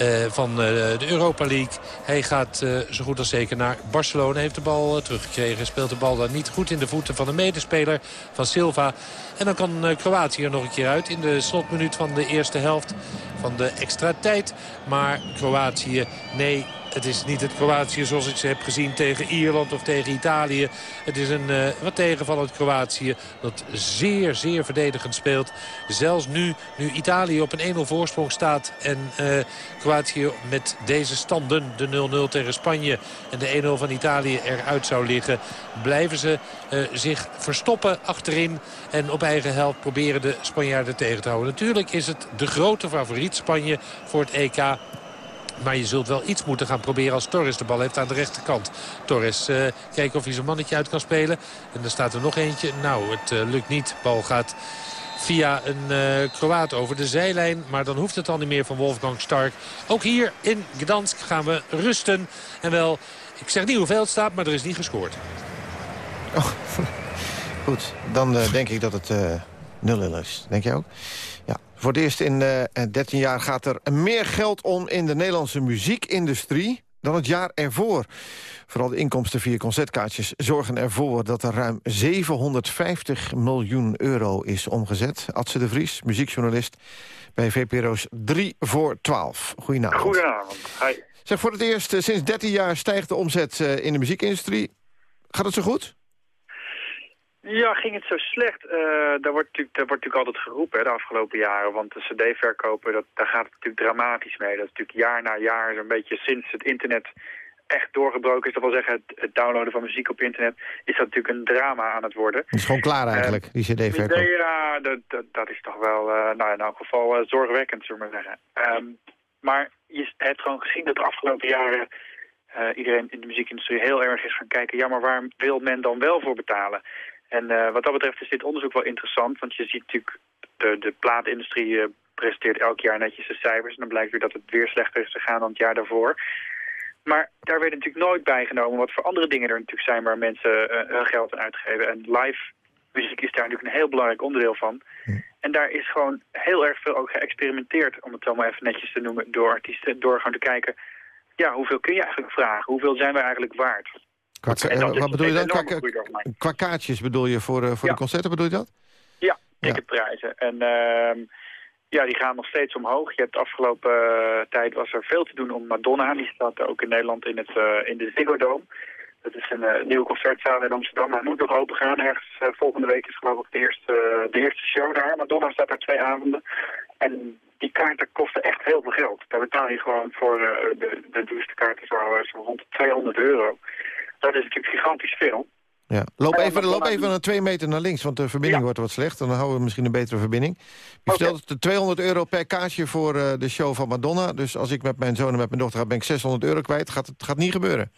Uh, van uh, de Europa League. Hij gaat uh, zo goed als zeker naar Barcelona. Heeft de bal teruggekregen. Speelt de bal dan niet goed in de voeten van de medespeler van Silva. En dan kan Kroatië er nog een keer uit in de slotminuut van de eerste helft van de extra tijd. Maar Kroatië, nee, het is niet het Kroatië zoals ik ze heb gezien tegen Ierland of tegen Italië. Het is een uh, wat tegenvallend Kroatië dat zeer, zeer verdedigend speelt. Zelfs nu, nu Italië op een 1-0 voorsprong staat en uh, Kroatië met deze standen, de 0-0 tegen Spanje en de 1-0 van Italië eruit zou liggen, blijven ze uh, zich verstoppen achterin en op eigen helft proberen de Spanjaarden tegen te houden. Natuurlijk is het de grote favoriet Spanje voor het EK. Maar je zult wel iets moeten gaan proberen als Torres de bal heeft aan de rechterkant. Torres, uh, kijken of hij zijn mannetje uit kan spelen. En er staat er nog eentje. Nou, het uh, lukt niet. Bal gaat via een uh, Kroaat over de zijlijn. Maar dan hoeft het dan niet meer van Wolfgang Stark. Ook hier in Gdansk gaan we rusten. En wel, ik zeg niet hoeveel het staat, maar er is niet gescoord. Oh, goed, dan denk ik dat het 0-0 is. Denk jij ook? Ja, voor het eerst in uh, 13 jaar gaat er meer geld om in de Nederlandse muziekindustrie dan het jaar ervoor. Vooral de inkomsten via concertkaartjes zorgen ervoor dat er ruim 750 miljoen euro is omgezet. Adse de Vries, muziekjournalist bij VPRO's 3 voor 12. Goedenavond. Goedenavond, hi. Zeg, voor het eerst uh, sinds 13 jaar stijgt de omzet in de muziekindustrie. Gaat het zo goed? Ja, ging het zo slecht? Uh, daar, wordt natuurlijk, daar wordt natuurlijk altijd geroepen hè, de afgelopen jaren. Want de cd-verkopen, dat, daar gaat het natuurlijk dramatisch mee. Dat is natuurlijk jaar na jaar, zo'n beetje sinds het internet echt doorgebroken is. Dat wil zeggen, het, het, downloaden van muziek op internet is dat natuurlijk een drama aan het worden. Het is gewoon klaar eigenlijk, uh, die cd-verkoop. Ja, dat, dat, dat, is toch wel, uh, nou in elk geval zorgwekkend, zullen we maar zeggen. Um, maar je hebt gewoon gezien dat de afgelopen jaren... Iedereen in de muziekindustrie heel erg is gaan kijken... ja, maar waar wil men dan wel voor betalen? En eh, wat dat betreft is dit onderzoek wel interessant, want je ziet natuurlijk... de, de plaatindustrie eh, presenteert elk jaar netjes de cijfers... en dan blijkt weer dat het weer slechter is gegaan dan het jaar daarvoor. Maar daar werd natuurlijk nooit bij genomen wat voor andere dingen er natuurlijk zijn... waar mensen eh, hun geld aan uitgeven. En live muziek is daar natuurlijk een heel belangrijk onderdeel van. En daar is gewoon heel erg veel ook geëxperimenteerd, om het zo maar even netjes te noemen, door artiesten. Door gewoon te kijken, ja, hoeveel kun je eigenlijk vragen? Hoeveel zijn we eigenlijk waard? Qua, eh, is wat bedoel je dan? Qua, kaartjes bedoel je voor, eh, voor Ja. de concerten, bedoel je dat? Ja, ticketprijzen. En ehm, ja, die gaan nog steeds omhoog. Je hebt de afgelopen eh, tijd was er veel te doen om Madonna. Die staat ook in Nederland in, het, in de Ziggo Dome. Dat is een nieuwe concertzaal in Amsterdam. Hij moet nog open gaan. Ergens volgende week is geloof ik de eerste, de eerste show daar. Madonna staat daar twee avonden. En die kaarten kosten echt heel veel geld. Daar betaal je gewoon voor de, de duurste kaarten zo, eh, zo rond de 200 euro. Dat is natuurlijk gigantisch veel. Ja. Loop, even, loop even een twee meter naar links, want de verbinding wordt wat slecht. Dan houden we misschien een betere verbinding. Je vertelt de 200 euro per kaartje voor eh, de show van Madonna. Dus als ik met mijn zoon en met mijn dochter ga, ben ik 600 euro kwijt. Gaat het gaat niet gebeuren.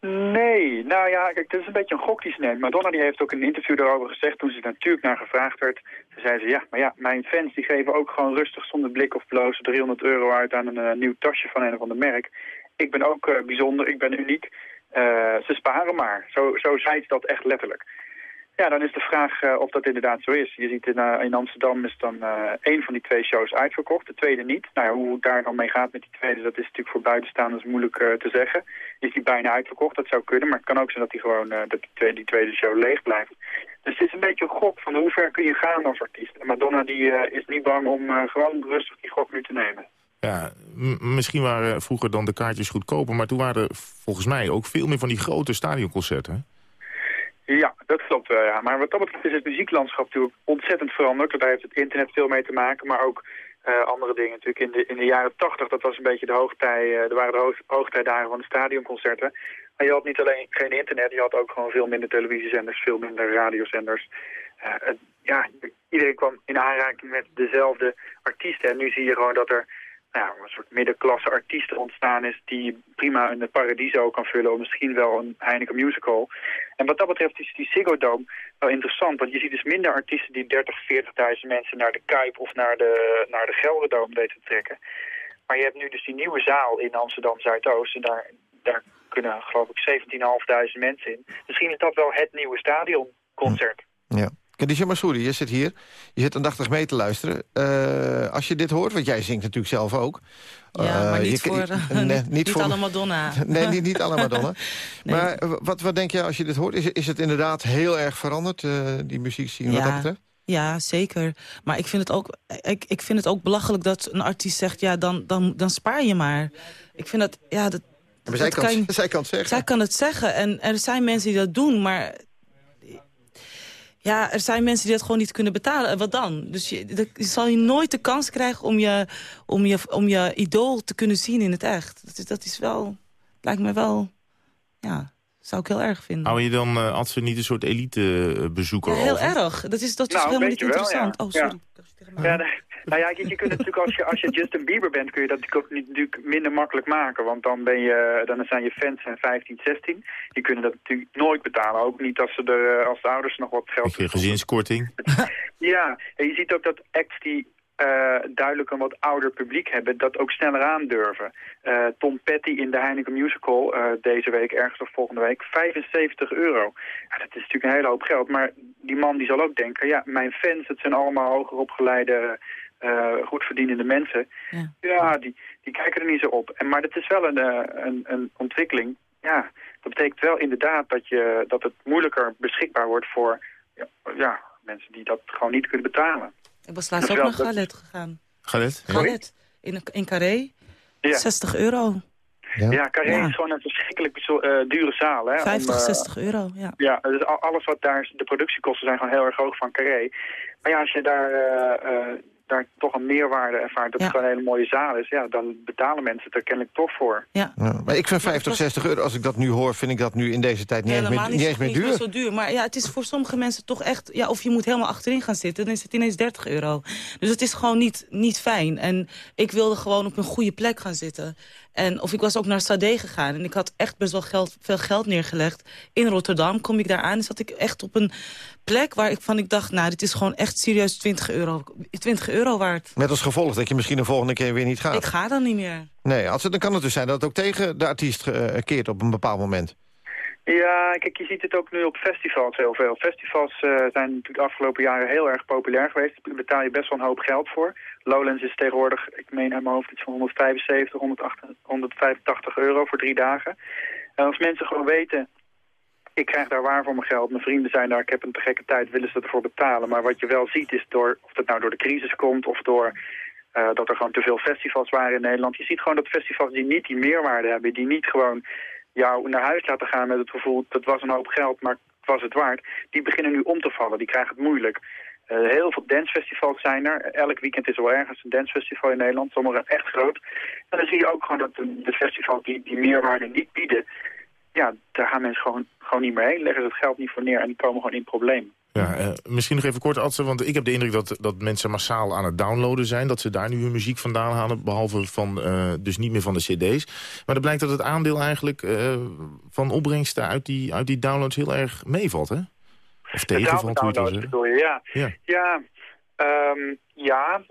Nee, nou ja, kijk, het is een beetje een gok die ze neemt. Madonna die heeft ook in een interview daarover gezegd toen ze natuurlijk naar gevraagd werd. Ze zei ze, ja, maar ja, mijn fans die geven ook gewoon rustig zonder blik of blozen 300 euro uit aan een eh, nieuw tasje van een of ander merk. Ik ben ook eh, bijzonder, ik ben uniek. Eh, ze sparen maar. Zo, zo zei ze dat echt letterlijk. Ja, dan is de vraag eh, of dat inderdaad zo is. Je ziet in, eh, in Amsterdam is dan eh één van die twee shows uitverkocht, de tweede niet. Nou ja, hoe het daar dan mee gaat met die tweede, dat is natuurlijk voor buitenstaanders moeilijk te zeggen. Is die bijna uitverkocht, dat zou kunnen, maar het kan ook zijn dat die gewoon dat die, tweede, die tweede show leeg blijft. Dus het is een beetje een gok van hoe ver kun je gaan als artiest. En Madonna die is niet bang om gewoon rustig die gok nu te nemen. Ja, misschien waren vroeger dan de kaartjes goedkoper... maar toen waren er volgens mij ook veel meer van die grote stadionconcerten. Ja, dat klopt wel, ja. Maar wat dat betreft is het muzieklandschap natuurlijk ontzettend veranderd. Daar heeft het internet veel mee te maken, maar ook eh, andere dingen. Natuurlijk in de, in de jaren tachtig, dat was een beetje de hoogtij, eh er waren de hoog, hoogtijdagen van de stadionconcerten. Maar je had niet alleen geen internet, je had ook gewoon veel minder televisiezenders, veel minder radiozenders. Eh, ja, iedereen kwam in aanraking met dezelfde artiesten. En nu zie je gewoon dat er nou, een soort middenklasse artiesten ontstaan is die prima een Paradiso kan vullen of misschien wel een Heineken Musical. En wat dat betreft is die Ziggo Dome wel interessant, want je ziet dus minder artiesten die 30, 40.000 mensen naar de Kuip of naar de, naar de Gelderdoom weten te trekken. Maar je hebt nu dus die nieuwe zaal in Amsterdam Zuidoost en daar, daar kunnen geloof ik 17.500 mensen in. Misschien is dat wel het nieuwe stadionconcert. Ja. Kadisha Massoudi, je zit hier. Je zit aandachtig mee te luisteren. Eh, als je dit hoort, want jij zingt natuurlijk zelf ook. Ja, maar niet je- voor, je- nee, niet voor- alle Madonna. Nee, niet, niet alle Madonna. Maar eh, wat, wat denk je als je dit hoort? Is, is het inderdaad heel erg veranderd, die muziek zien wat dat betreft? Ja, zeker. Maar ik vind het ook, ik, ik vind het ook belachelijk dat een artiest zegt... ja, dan, dan, dan spaar je maar. Ik vind dat, ja... Dat, Maar zij kan, je- zij kan het zeggen. Zij kan het zeggen. En er zijn mensen die dat doen, maar... Ja, er zijn mensen die dat gewoon niet kunnen betalen. En Wat dan? Dus je, dat, zal je nooit de kans krijgen om je, om, je, om je idool te kunnen zien in het echt. Dat is, dat is wel... Lijkt me wel... Ja, zou ik heel erg vinden. Hou je dan, eh als ze niet een soort elite-bezoeker Ja, heel erg. Dat is, dat is Nou, helemaal weet niet wel, interessant. ja. Oh, sorry. Ja, nee. Nou ja, je, je kunt natuurlijk als je, als je Justin Bieber bent, kun je dat natuurlijk natuurlijk minder makkelijk maken. Want dan, ben je, dan zijn je fans zijn 15, 16. Die kunnen dat natuurlijk nooit betalen. Ook niet als, ze er, eh, als de ouders nog wat geld Een gezinskorting. Ja, en je ziet ook dat acts die eh, duidelijk een wat ouder publiek hebben, dat ook sneller aandurven. Eh, Tom Petty in de Heineken Musical, deze week ergens of volgende week, 75 euro. Ja, dat is natuurlijk een hele hoop geld, maar die man die zal ook denken, ja, mijn fans, het zijn allemaal hoger opgeleide, eh goed verdienende mensen. Ja, die, die kijken er niet zo op. En, maar dat is wel een, eh, een, een ontwikkeling. Ja, dat betekent wel inderdaad dat, je, dat het moeilijker beschikbaar wordt voor ja, ja, mensen die dat gewoon niet kunnen betalen. Ik was laatst Dat ook naar Galet gegaan. Galet? Galet. In, in Carré. 60 euro. Ja, Carré Ja. is gewoon een verschrikkelijk eh, dure zaal. Hè, 50, om, eh, 60 euro, ja. Ja, dus al- alles wat daar is, de productiekosten zijn gewoon heel erg hoog van Carré. Maar ja, als je daar, eh, eh, daar toch een meerwaarde ervaart, dat het gewoon een hele mooie zaal is, ja, dan betalen mensen het er kennelijk toch voor. Ja. Ja, maar ik vind 50, 60 euro, als ik dat nu hoor, vind ik dat nu in deze tijd niet eens Helemaal meer, niet, niet eens meer niet duur. zo duur. Maar ja, het is voor sommige mensen toch echt... Ja, of je moet helemaal achterin gaan zitten, dan is het ineens 30 euro. Dus het is gewoon niet, niet fijn. En ik wilde gewoon op een goede plek gaan zitten. En, of ik was ook naar Sade gegaan. En ik had echt best wel geld, veel geld neergelegd. In Rotterdam kom ik daar aan. En zat ik echt op een plek waar ik van ik dacht... nou, dit is gewoon echt serieus 20 euro, 20 euro waard. Met als gevolg dat je misschien de volgende keer weer niet gaat. Ik ga dan niet meer. Nee, als het, dan kan het dus zijn dat het ook tegen de artiest eh, keert op een bepaald moment. Ja, kijk, je ziet het ook nu op festivals heel veel. Festivals eh, zijn natuurlijk de afgelopen jaren heel erg populair geweest. Daar betaal je best wel een hoop geld voor. Lowlands is tegenwoordig, ik meen uit mijn hoofd, iets van 175, 185 euro voor drie dagen. En als mensen gewoon weten, ik krijg daar waar voor mijn geld, mijn vrienden zijn daar, ik heb een te gekke tijd, willen ze ervoor betalen. Maar wat je wel ziet is, door, of dat nou door de crisis komt of door uh, dat er gewoon te veel festivals waren in Nederland. Je ziet gewoon dat festivals die niet die meerwaarde hebben, die niet gewoon jou naar huis laten gaan met het gevoel... dat was een hoop geld, maar het was het waard. Die beginnen nu om te vallen, die krijgen het moeilijk. Uh, heel veel dancefestivals zijn er. Elk weekend is er wel ergens een dancefestival in Nederland. Sommige echt groot. En dan zie je ook gewoon dat de, de festivals die, die meerwaarde niet bieden... ja, daar gaan mensen gewoon, gewoon niet meer heen. Leggen ze het geld niet voor neer en die komen gewoon in problemen. Ja, uh, misschien nog even kort, Adse, want ik heb de indruk dat, dat mensen massaal aan het downloaden zijn. Dat ze daar nu hun muziek vandaan halen, behalve van, uh, dus niet meer van de cd's. Maar dan blijkt dat het aandeel eigenlijk uh, van opbrengsten uit die, uit die downloads heel erg meevalt, hè? Of tegenvalt, hoe bedoel je, ja. Ja, ja, um, ja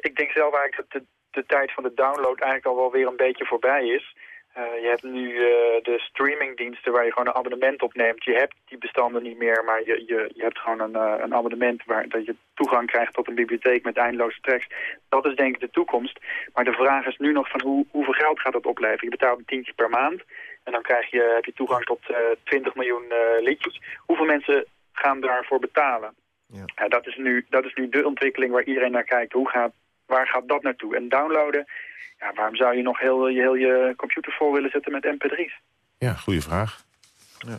ik denk zelf eigenlijk dat de, de tijd van de download eigenlijk al wel weer een beetje voorbij is. Uh, je hebt nu uh, de streamingdiensten waar je gewoon een abonnement op neemt. Je hebt die bestanden niet meer, maar je, je, je hebt gewoon een, uh, een abonnement waar dat je toegang krijgt tot een bibliotheek met eindeloze tracks. Dat is denk ik de toekomst. Maar de vraag is nu nog van hoe, hoeveel geld gaat dat opleveren? Je betaalt een tientje per maand en dan krijg je, heb je toegang tot 20 miljoen liedjes. Hoeveel mensen gaan daarvoor betalen? Ja. dat, is nu, dat is nu de ontwikkeling waar iedereen naar kijkt. Hoe gaat, waar gaat dat naartoe? En downloaden ja, waarom zou je nog heel, heel je computer vol willen zetten met mp3's? Ja, goede vraag. Ja.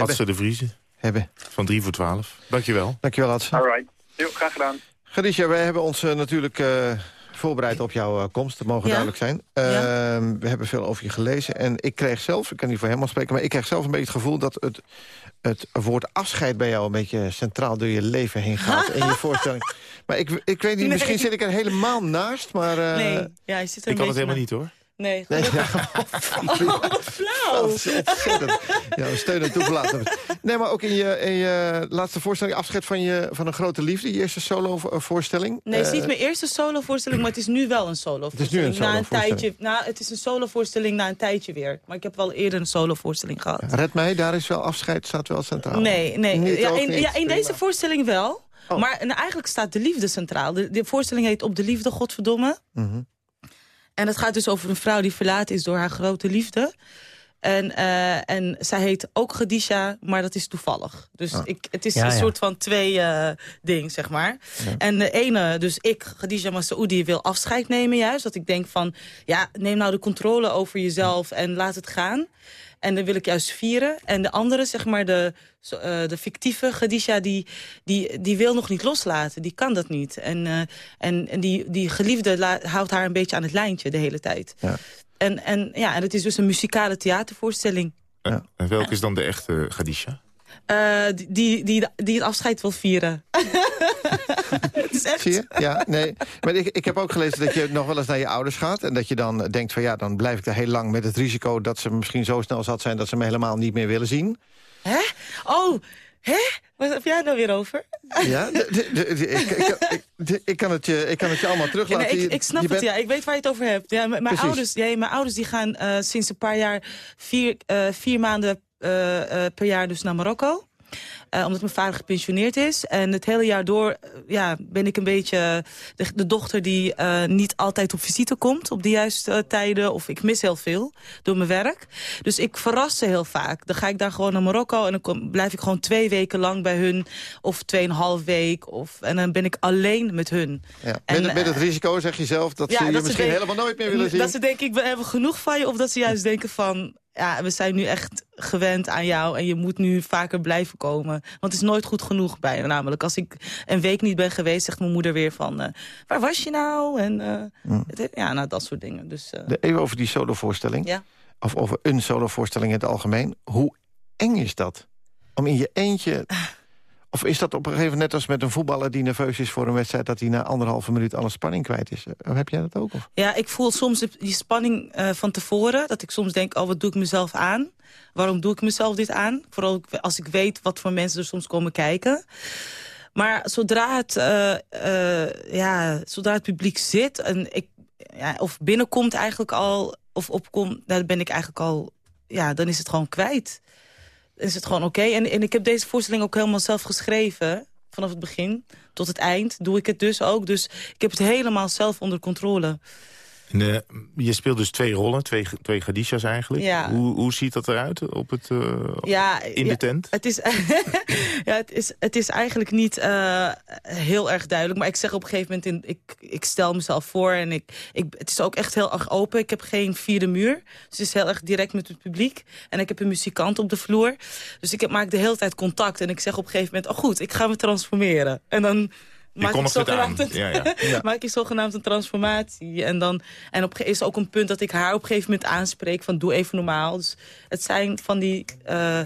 Adse de Vriezen. Hebben. Van 3 voor 12. Dankjewel. Dankjewel, Adse. All right. Jo, graag gedaan. Gadisha, wij hebben ons uh, natuurlijk uh, voorbereid op jouw uh, komst. Dat mogen ja. duidelijk zijn. Ja. Ehm, we hebben veel over je gelezen. En ik kreeg zelf, ik kan niet voor helemaal spreken... maar ik kreeg zelf een beetje het gevoel dat het, het woord afscheid bij jou... een beetje centraal door je leven heen gaat. in je voorstelling. Maar ik, ik weet niet, nee. misschien zit ik er helemaal naast. Maar, uh, nee, ja, je zit er ik kan het helemaal na. niet, hoor. Nee, nee ja. oh, flauw. Ontzettend. Ja, we steunen toegelaten. Nee, maar ook in je, in je laatste voorstelling... afscheid van, je, van een grote liefde, je eerste solo-voorstelling. Nee, het is niet mijn eerste solo-voorstelling... maar het is nu wel een solo-voorstelling. Het is nu een solo-voorstelling. Na een tijdje, nou, het is een solo-voorstelling na een tijdje weer. Maar ik heb wel eerder een solo-voorstelling gehad. Red mij, daar is wel afscheid, staat wel centraal. Nee, nee. Niet ja, in, niet. ja, in deze voorstelling wel. Oh. Maar en eigenlijk staat de liefde centraal. De, de voorstelling heet Op de Liefde, Godverdomme. Mhm. En het gaat dus over een vrouw die verlaten is door haar grote liefde. En, uh, en zij heet ook Khadija, maar dat is toevallig. Dus Ah. ik, het is Ja, een ja. soort van twee uh, dingen, zeg maar. En de ene, dus ik, Khadija Massaoudi, wil afscheid nemen juist. Dat ik denk van, ja, neem nou de controle over jezelf en laat het gaan. En dan wil ik juist vieren. En de andere, zeg maar, de, eh, de fictieve Khadija, die, die, die wil nog niet loslaten. Die kan dat niet. En, eh, en, en die, die geliefde houdt haar een beetje aan het lijntje de hele tijd. Ja. En, en, ja, en het is dus een muzikale theatervoorstelling. En welke is dan de echte Gadisha? eh, die, die, die, die het afscheid wil vieren. het is echt... Zie je? Ja, nee. Maar ik, ik heb ook gelezen dat je nog wel eens naar je ouders gaat... en dat je dan denkt van ja, dan blijf ik daar heel lang... met het risico dat ze misschien zo snel zat zijn... dat ze me helemaal niet meer willen zien. Hè? Oh, hè? Wat heb jij het nou weer over? Ja, de- de- de- de- ik, ik, ik, kan het je, ik kan het je allemaal terug Ja, laten. nee, ik, snap je het, bent- ja. Ik weet waar je het over hebt. Ja, mijn, ouders, ja, mijn ouders die gaan eh, sinds een paar jaar... vier, eh, vier maanden eh, eh, per jaar dus naar Marokko. Eh, omdat mijn vader gepensioneerd is. En het hele jaar door eh, ja, ben ik een beetje de, de dochter die eh, niet altijd op visite komt op de juiste tijden. Of ik mis heel veel door mijn werk. Dus ik verras ze heel vaak. Dan ga ik daar gewoon naar Marokko en dan kom- blijf ik gewoon twee weken lang bij hun. Of tweeënhalf week. Of, en dan ben ik alleen met hun. Ja, En, met, met het risico zeg je zelf dat ze je dat misschien helemaal nooit meer willen zien. Dat ze denken, ik ben- hebben genoeg van je. Of dat ze juist denken van, ja, we zijn nu echt gewend aan jou. En je moet nu vaker blijven komen. Want het is nooit goed genoeg bij. Namelijk, als ik een week niet ben geweest, zegt mijn moeder weer van... eh, waar was je nou? En eh, het- ja, nou, dat soort dingen. Dus, eh, De- Even over die solovoorstelling. Ja. Of over een solovoorstelling in het algemeen. Hoe eng is dat? Om in je eentje Of is dat op een gegeven moment net als met een voetballer die nerveus is voor een wedstrijd... dat hij na anderhalve minuut alle spanning kwijt is? Eh, Heb jij dat ook? Of? Ja, ik voel soms die spanning eh, van tevoren. Dat ik soms denk, oh, wat doe ik mezelf aan? Waarom doe ik mezelf dit aan? Vooral als ik weet wat voor mensen er soms komen kijken. Maar zodra het, eh, ja, zodra het publiek zit... En ik, ja, of binnenkomt eigenlijk al, of opkomt... dan ben ik eigenlijk al... Ja, dan is het gewoon kwijt. Is het gewoon oké. En, en ik heb deze voorstelling ook helemaal zelf geschreven. Vanaf het begin tot het eind doe ik het dus ook. Dus ik heb het helemaal zelf onder controle. Eh, je speelt dus twee rollen, twee, twee Gadisha's eigenlijk. Ja. Hoe, hoe ziet dat eruit op het, eh, Ja, in de ja, tent? Het is, ja, het is, het is eigenlijk niet eh, heel erg duidelijk. Maar ik zeg op een gegeven moment, in, ik, ik stel mezelf voor. En ik, ik, het is ook echt heel erg open. Ik heb geen vierde muur. Dus het is heel erg direct met het publiek. En ik heb een muzikant op de vloer. Dus ik heb, maak de hele tijd contact. En ik zeg op een gegeven moment, oh goed, ik ga me transformeren. En dan... Maak ik, zogenaamd een, Ja, ja. Ja. maak ik zogenaamd een transformatie. En, dan, en op, is ook een punt dat ik haar op een gegeven moment aanspreek... van doe even normaal. Dus het zijn van die... eh,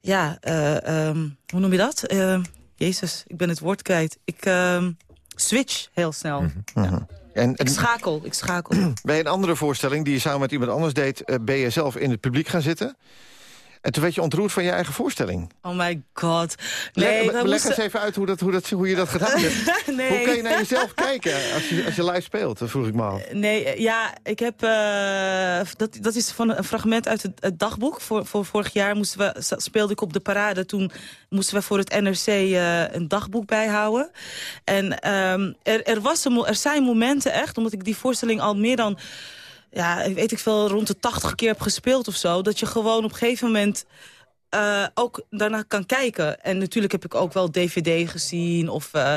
ja, eh, ehm, hoe noem je dat? Eh, Jezus, ik ben het woord kwijt. Ik ehm, switch heel snel. En, en Ik schakel, ik schakel. bij een andere voorstelling die je samen met iemand anders deed... eh, ben je zelf in het publiek gaan zitten. En toen werd je ontroerd van je eigen voorstelling. Oh my god. Nee, leg leg moesten- eens even uit hoe, dat, hoe, dat, hoe je dat gedaan hebt. Nee. Hoe kan je naar jezelf kijken als je, als je live speelt? Dat vroeg ik me af. Nee, eh, ja, ik heb... eh, dat, dat is van een fragment uit het, het dagboek. Voor, voor vorig jaar moesten we, speelde ik op de parade. Toen moesten we voor het NRC eh, een dagboek bijhouden. En ehm, er, er, was een, er zijn momenten echt, omdat ik die voorstelling al meer dan... Ja, weet ik veel, rond de 80 keer heb gespeeld of zo. Dat je gewoon op een gegeven moment... eh, ook daarna kan kijken. En natuurlijk heb ik ook wel DVD gezien... of, eh,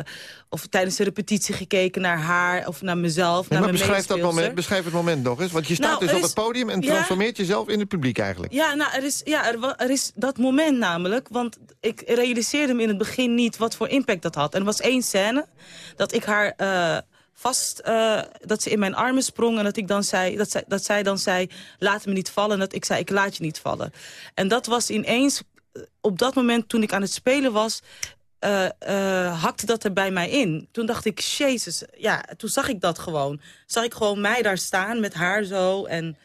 of tijdens de repetitie gekeken naar haar of naar mezelf. Naar maar beschrijf, dat moment, beschrijf het moment nog eens. Want je staat Nou, dus op is- het podium en Ja. transformeert jezelf in het publiek eigenlijk. Ja, nou, er is, ja er, er is dat moment namelijk. Want ik realiseerde me in het begin niet wat voor impact dat had. En er was één scène dat ik haar eh, vast... eh, dat ze in mijn armen sprong en dat, ik dan zei, dat, zij, dat zij dan zei... laat me niet vallen. En dat ik zei, ik laat je niet vallen. En dat was ineens... eh, Op dat moment toen ik aan het spelen was... eh, hakte dat er bij mij in. Toen dacht ik, jezus, ja, toen zag ik dat gewoon. Zag ik gewoon mij daar staan met haar zo en...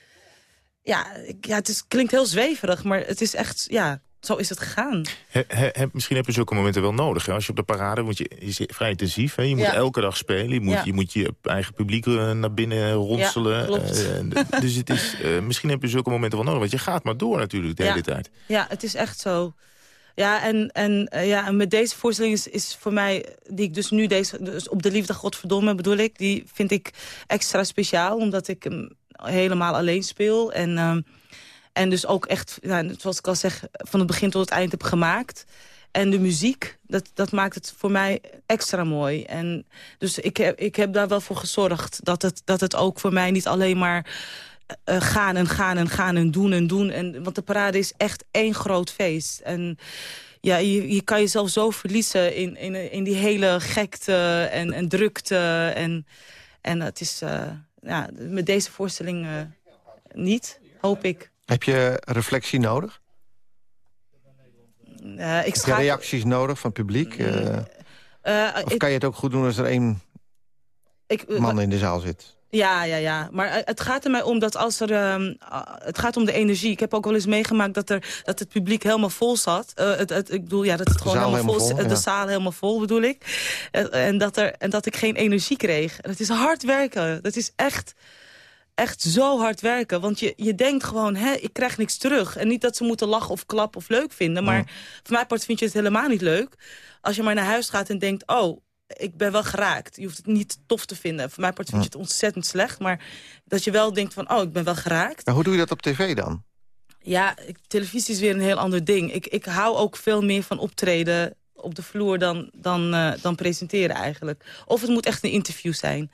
Ja, ik- ja het is, klinkt heel zweverig, maar het is echt, ja, zo is het gegaan. He- he- he- misschien heb je zulke momenten wel nodig. Hè? Als je op de parade moet je, je zit vrij intensief. Hè? Je moet Ja. elke dag spelen. Je moet, Ja. je, moet je eigen publiek eh, naar binnen ronselen. Ja. Eh, dus het is, eh, misschien heb je zulke momenten wel nodig. Want je gaat maar door natuurlijk de hele tijd. Ja, het is echt zo. Ja, en, en, ja, en met deze voorstelling is, is voor mij, die ik dus nu deze, dus op de liefde godverdomme bedoel ik, die vind ik extra speciaal, omdat ik hem helemaal alleen speel. En, ehm, en dus ook echt, zoals ik al zeg, van het begin tot het eind heb gemaakt. En de muziek, dat, dat maakt het voor mij extra mooi. En dus ik heb, ik heb daar wel voor gezorgd dat het, dat het ook voor mij niet alleen maar eh, gaan en gaan en gaan en doen en doen. En, want de parade is echt één groot feest. En ja, je, je kan jezelf zo verliezen in, in, in die hele gekte en, en drukte. En, en het is eh, ja, met deze voorstelling eh, niet, hoop ik. Heb je reflectie nodig? Eh, ik Heb je reacties nodig van het publiek? Eh, Eh, of ik- kan je het ook goed doen als er één ik- man in de zaal zit? Ja, ja, ja. Maar het gaat er mij om dat als er... ehm, het gaat om de energie. Ik heb ook wel eens meegemaakt dat, er, dat het publiek helemaal vol zat. Het, het, ik bedoel, ja, dat het gewoon helemaal vol, De zaal helemaal vol, bedoel ik. En, dat er, en dat ik geen energie kreeg. Het is hard werken. Dat is echt, echt zo hard werken. Want je, je denkt gewoon, hè, ik krijg niks terug. En niet dat ze moeten lachen of klappen of leuk vinden. Maar voor mij part vind je het helemaal niet leuk. Als je maar naar huis gaat en denkt, oh ik ben wel geraakt. Je hoeft het niet tof te vinden. Voor mij part vind je het ontzettend slecht. Maar dat je wel denkt van, oh, ik ben wel geraakt. Maar hoe doe je dat op tv dan? Ja, ik- televisie is weer een heel ander ding. Ik, ik hou ook veel meer van optreden op de vloer dan, dan, eh, dan presenteren eigenlijk. Of het moet echt een interview zijn.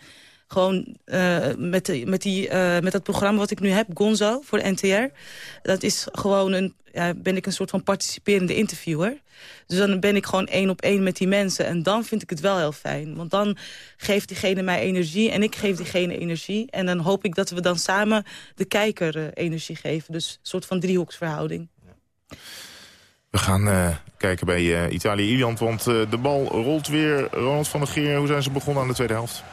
Gewoon eh, met, de, met, die, eh, met dat programma wat ik nu heb, Gonzo, voor de NTR. Dat is gewoon een, ja, ben ik een soort van participerende interviewer. Dus dan ben ik gewoon één op één met die mensen. En dan vind ik het wel heel fijn. Want dan geeft diegene mij energie en ik geef diegene energie. En dan hoop ik dat we dan samen de kijker eh, energie geven. Dus een soort van driehoeksverhouding. We gaan eh, kijken bij Italië-Ierland, want de bal rolt weer. Ronald van der Geer, hoe zijn ze begonnen aan de tweede helft?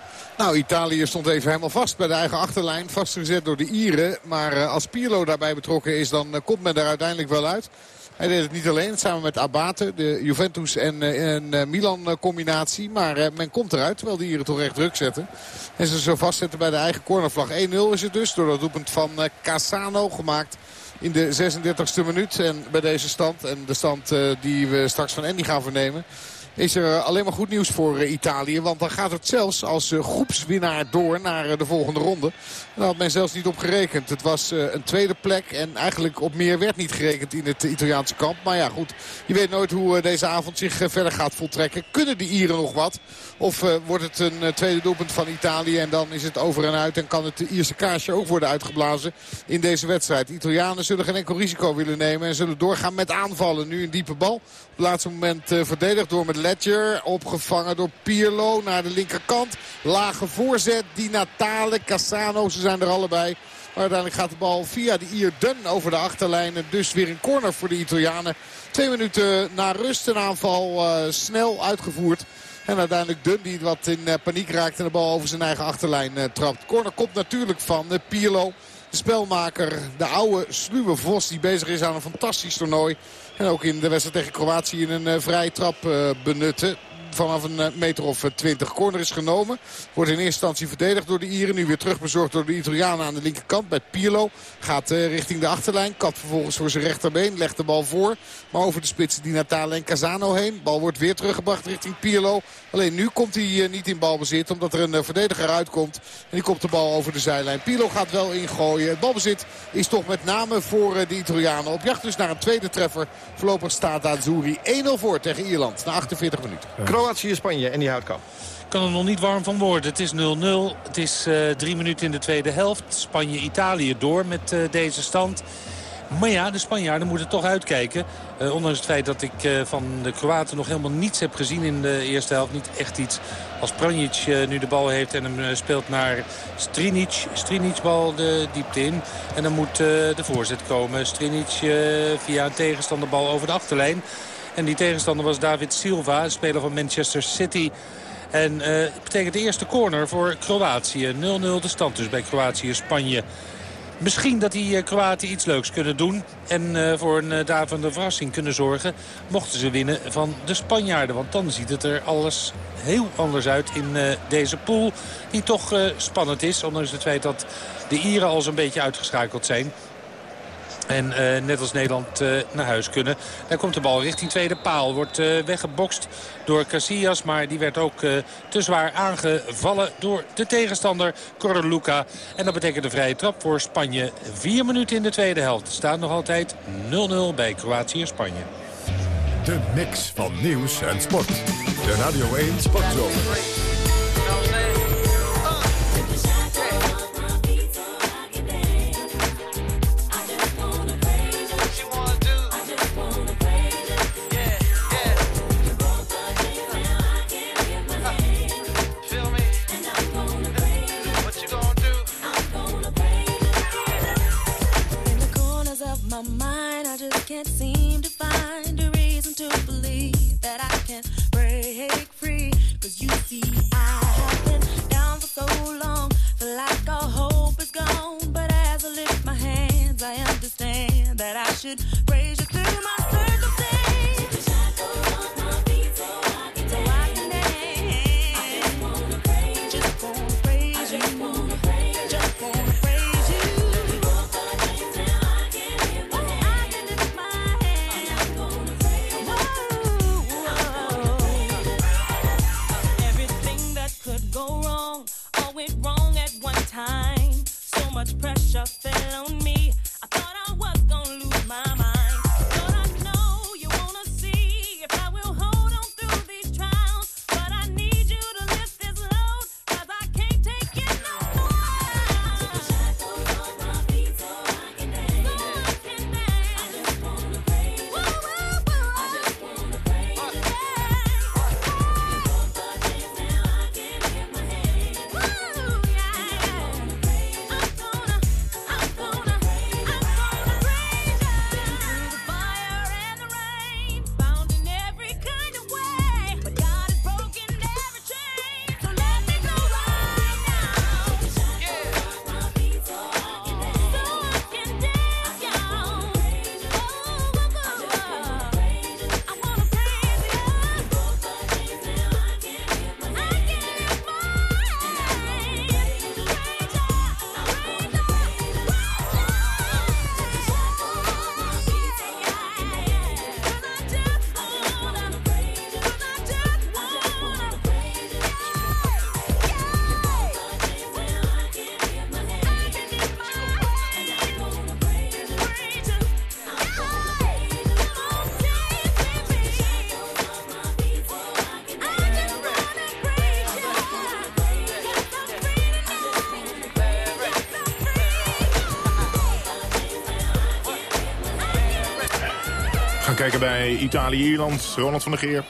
Nou, Italië stond even helemaal vast bij de eigen achterlijn. Vastgezet door de Ieren. Maar als Pirlo daarbij betrokken is, dan komt men er uiteindelijk wel uit. Hij deed het niet alleen, samen met Abate, de Juventus en, en Milan combinatie. Maar men komt eruit, terwijl de Ieren toch echt druk zetten. En ze zo vastzetten bij de eigen cornervlag. 1-0 is het dus, door dat doelpunt van Casano gemaakt in de 36e minuut. En bij deze stand, en de stand die we straks van Andy gaan vernemen is er alleen maar goed nieuws voor Italië. Want dan gaat het zelfs als groepswinnaar door naar de volgende ronde. Daar had men zelfs niet op gerekend. Het was een tweede plek en eigenlijk op meer werd niet gerekend in het Italiaanse kamp. Maar ja goed, je weet nooit hoe deze avond zich verder gaat voltrekken. Kunnen de Ieren nog wat? Of wordt het een tweede doelpunt van Italië en dan is het over en uit. En kan het Ierse kaarsje ook worden uitgeblazen in deze wedstrijd. Italianen zullen geen enkel risico willen nemen en zullen doorgaan met aanvallen. Nu een diepe bal. Op het laatste moment verdedigd door met Ledger. Opgevangen door Pirlo naar de linkerkant. Lage voorzet. Di Natale, Cassano, zijn er allebei. Maar uiteindelijk gaat de bal via de Ier Dun over de achterlijn. Dus weer een corner voor de Italianen. Twee minuten na rust een aanval uh, snel uitgevoerd. En uiteindelijk Dun die wat in uh, paniek raakt en de bal over zijn eigen achterlijn uh, trapt. Corner komt natuurlijk van Pirlo. De spelmaker, de oude sluwe Vos die bezig is aan een fantastisch toernooi. En ook in de wedstrijd tegen Kroatië in een vrije trap benutten vanaf een meter of twintig. Corner is genomen. Wordt in eerste instantie verdedigd door de Ieren. Nu weer terugbezorgd door de Italianen aan de linkerkant bij Pirlo. Gaat uh, richting de achterlijn. Kat vervolgens voor zijn rechterbeen. Legt de bal voor. Maar over de spitsen die Natale en Casano heen. Bal wordt weer teruggebracht richting Pirlo. Alleen nu komt hij uh, niet in balbezit. Omdat er een verdediger uitkomt. En die komt de bal over de zijlijn. Pirlo gaat wel ingooien. Het balbezit is toch met name voor de Italianen. Op jacht dus naar een tweede treffer. Voorlopig staat Azzurri 1-0 voor tegen Ierland. Na 48 minuten. Kroatië-Spanje en die houtkamp. kan er nog niet warm van worden. Het is 0-0. Het is uh, drie minuten in de tweede helft. Spanje-Italië door met uh, deze stand. Maar ja, de Spanjaarden moeten toch uitkijken. Uh, ondanks het feit dat ik van de Kroaten nog helemaal niets heb gezien in de eerste helft. Niet echt iets. Als Pranjic nu de bal heeft en hem speelt naar Strinic. Strinic bal de diepte in. En dan moet de voorzet komen. Strinic via een tegenstanderbal over de achterlijn. En die tegenstander was David Silva, speler van Manchester City. En het betekent de eerste corner voor Kroatië. 0-0 de stand dus bij Kroatië-Spanje. Misschien dat die uh, Kroaten iets leuks kunnen doen. En uh, voor een uh, davende verrassing kunnen zorgen. Mochten ze winnen van de Spanjaarden. Want dan ziet het er alles heel anders uit in deze pool. Die toch spannend is. Ondanks het feit dat de Ieren al zo'n beetje uitgeschakeld zijn. En uh, net als Nederland uh, naar huis kunnen. Daar komt de bal richting tweede paal. Wordt uh, weggebokst door Casillas. Maar die werd ook te zwaar aangevallen door de tegenstander Correluca. En dat betekent een vrije trap voor Spanje. Vier minuten in de tweede helft. Staat nog altijd 0-0 bij Kroatië-Spanje. De mix van nieuws en sport. De Radio 1 Sportzomer. Bij Italië-Ierland. Ronald van der Geer.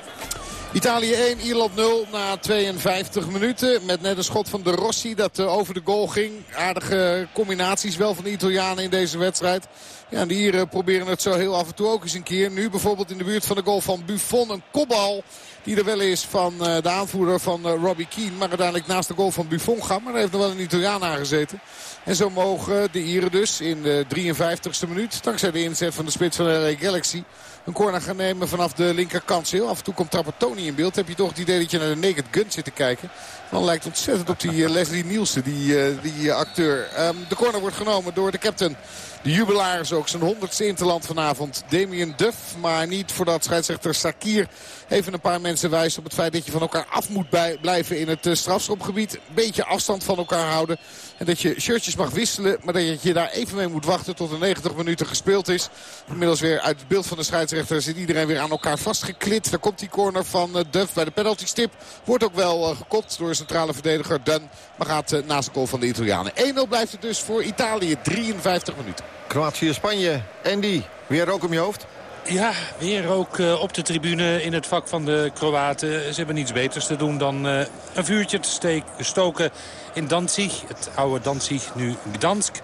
Italië 1, Ierland 0 na 52 minuten. Met net een schot van de Rossi dat uh, over de goal ging. Aardige combinaties wel van de Italianen in deze wedstrijd. Ja, de Ieren proberen het zo heel af en toe ook eens een keer. Nu bijvoorbeeld in de buurt van de goal van Buffon. Een kopbal die er wel is van uh, de aanvoerder van uh, Robbie Keane. Maar uiteindelijk naast de goal van Buffon gaan. Maar er heeft nog wel een Italiaan aangezeten. En zo mogen de Ieren dus in de 53ste minuut. Dankzij de inzet van de spits van de LA Galaxy een corner gaan nemen vanaf de linkerkant. Heel af en toe komt Trapattoni in beeld. Heb je toch het idee dat je naar de Naked Gun zit te kijken. Dan lijkt ontzettend op die Leslie Nielsen, die, die acteur. Um, de corner wordt genomen door de captain. De jubelaars ook. Zijn honderdste interland vanavond. Damien Duff. Maar niet voordat scheidsrechter Sakir even een paar mensen wijst op het feit dat je van elkaar af moet blijven in het strafschopgebied. Een beetje afstand van elkaar houden. En dat je shirtjes mag wisselen. Maar dat je daar even mee moet wachten tot de 90 minuten gespeeld is. Inmiddels weer uit het beeld van de scheidsrechter zit iedereen weer aan elkaar vastgeklit. Daar komt die corner van Duff bij de penaltystip. Wordt ook wel gekopt door centrale verdediger Dunn. Maar gaat naast de goal van de Italianen. 1-0 blijft het dus voor Italië. 53 minuten. Kroatië-Spanje. Andy, weer rook om je hoofd? Ja, weer ook uh, op de tribune in het vak van de Kroaten. Ze hebben niets beters te doen dan uh, een vuurtje te stoken in Danzig. Het oude Danzig, nu Gdansk.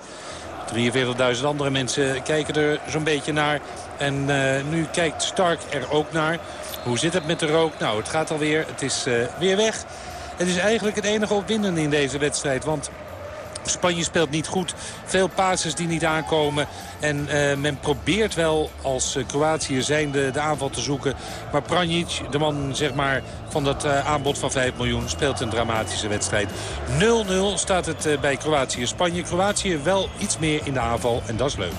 43.000 andere mensen kijken er zo'n beetje naar. En uh, nu kijkt Stark er ook naar. Hoe zit het met de rook? Nou, het gaat alweer. Het is weer weg. Het is eigenlijk het enige opwindende in deze wedstrijd. Want Spanje speelt niet goed. Veel passes die niet aankomen. En uh, men probeert wel als uh, Kroatië zijnde de aanval te zoeken. Maar Pranjic, de man zeg maar, van dat uh, aanbod van 5 miljoen, speelt een dramatische wedstrijd. 0-0 staat het bij Kroatië-Spanje. Kroatië wel iets meer in de aanval en dat is leuk.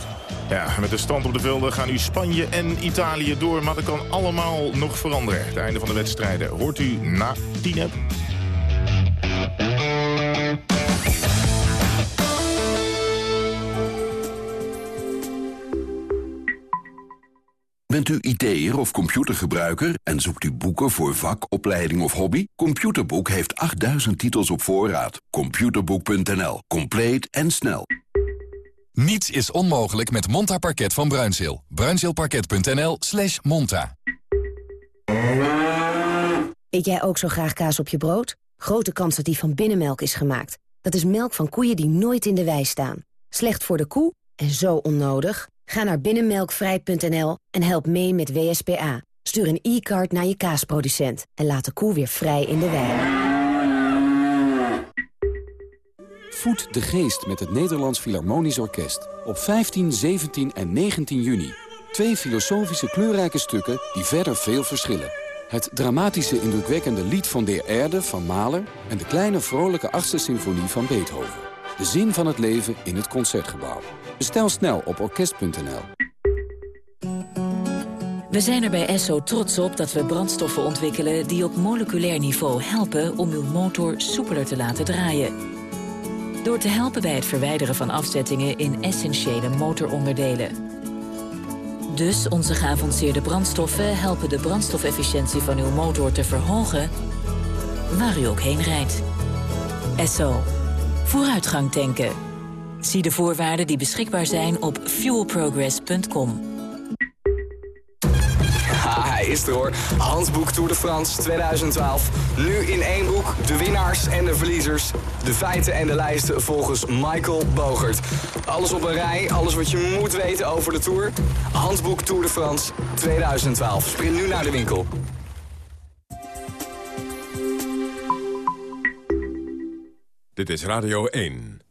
Ja, met de stand op de velden gaan nu Spanje en Italië door. Maar dat kan allemaal nog veranderen. Het einde van de wedstrijden hoort u na 10 heb. Bent u IT'er of computergebruiker en zoekt u boeken voor vak, opleiding of hobby? Computerboek heeft 8000 titels op voorraad. Computerboek.nl. Compleet en snel. Niets is onmogelijk met Monta Parket van Bruinzeel. Bruinzeelparket.nl slash monta. Eet jij ook zo graag kaas op je brood? Grote kans dat die van binnenmelk is gemaakt. Dat is melk van koeien die nooit in de wei staan. Slecht voor de koe en zo onnodig... Ga naar binnenmelkvrij.nl en help mee met WSPA. Stuur een e-card naar je kaasproducent en laat de koe weer vrij in de wei. Voed de geest met het Nederlands Philharmonisch Orkest. Op 15, 17 en 19 juni. Twee filosofische kleurrijke stukken die verder veel verschillen. Het dramatische indrukwekkende lied van Der Erde van Mahler... en de kleine vrolijke achtste symfonie van Beethoven. De zin van het leven in het Concertgebouw. Bestel snel op orkest.nl. We zijn er bij Esso trots op dat we brandstoffen ontwikkelen... die op moleculair niveau helpen om uw motor soepeler te laten draaien. Door te helpen bij het verwijderen van afzettingen in essentiële motoronderdelen. Dus onze geavanceerde brandstoffen helpen de brandstofefficiëntie van uw motor te verhogen... waar u ook heen rijdt. Esso. Vooruitgang tanken. Zie de voorwaarden die beschikbaar zijn op fuelprogress.com. Hij is er hoor. Handboek Tour de France 2012. Nu in één boek de winnaars en de verliezers. De feiten en de lijsten volgens Michael Bogert. Alles op een rij, alles wat je moet weten over de Tour. Handboek Tour de France 2012. Sprint nu naar de winkel. Dit is Radio 1.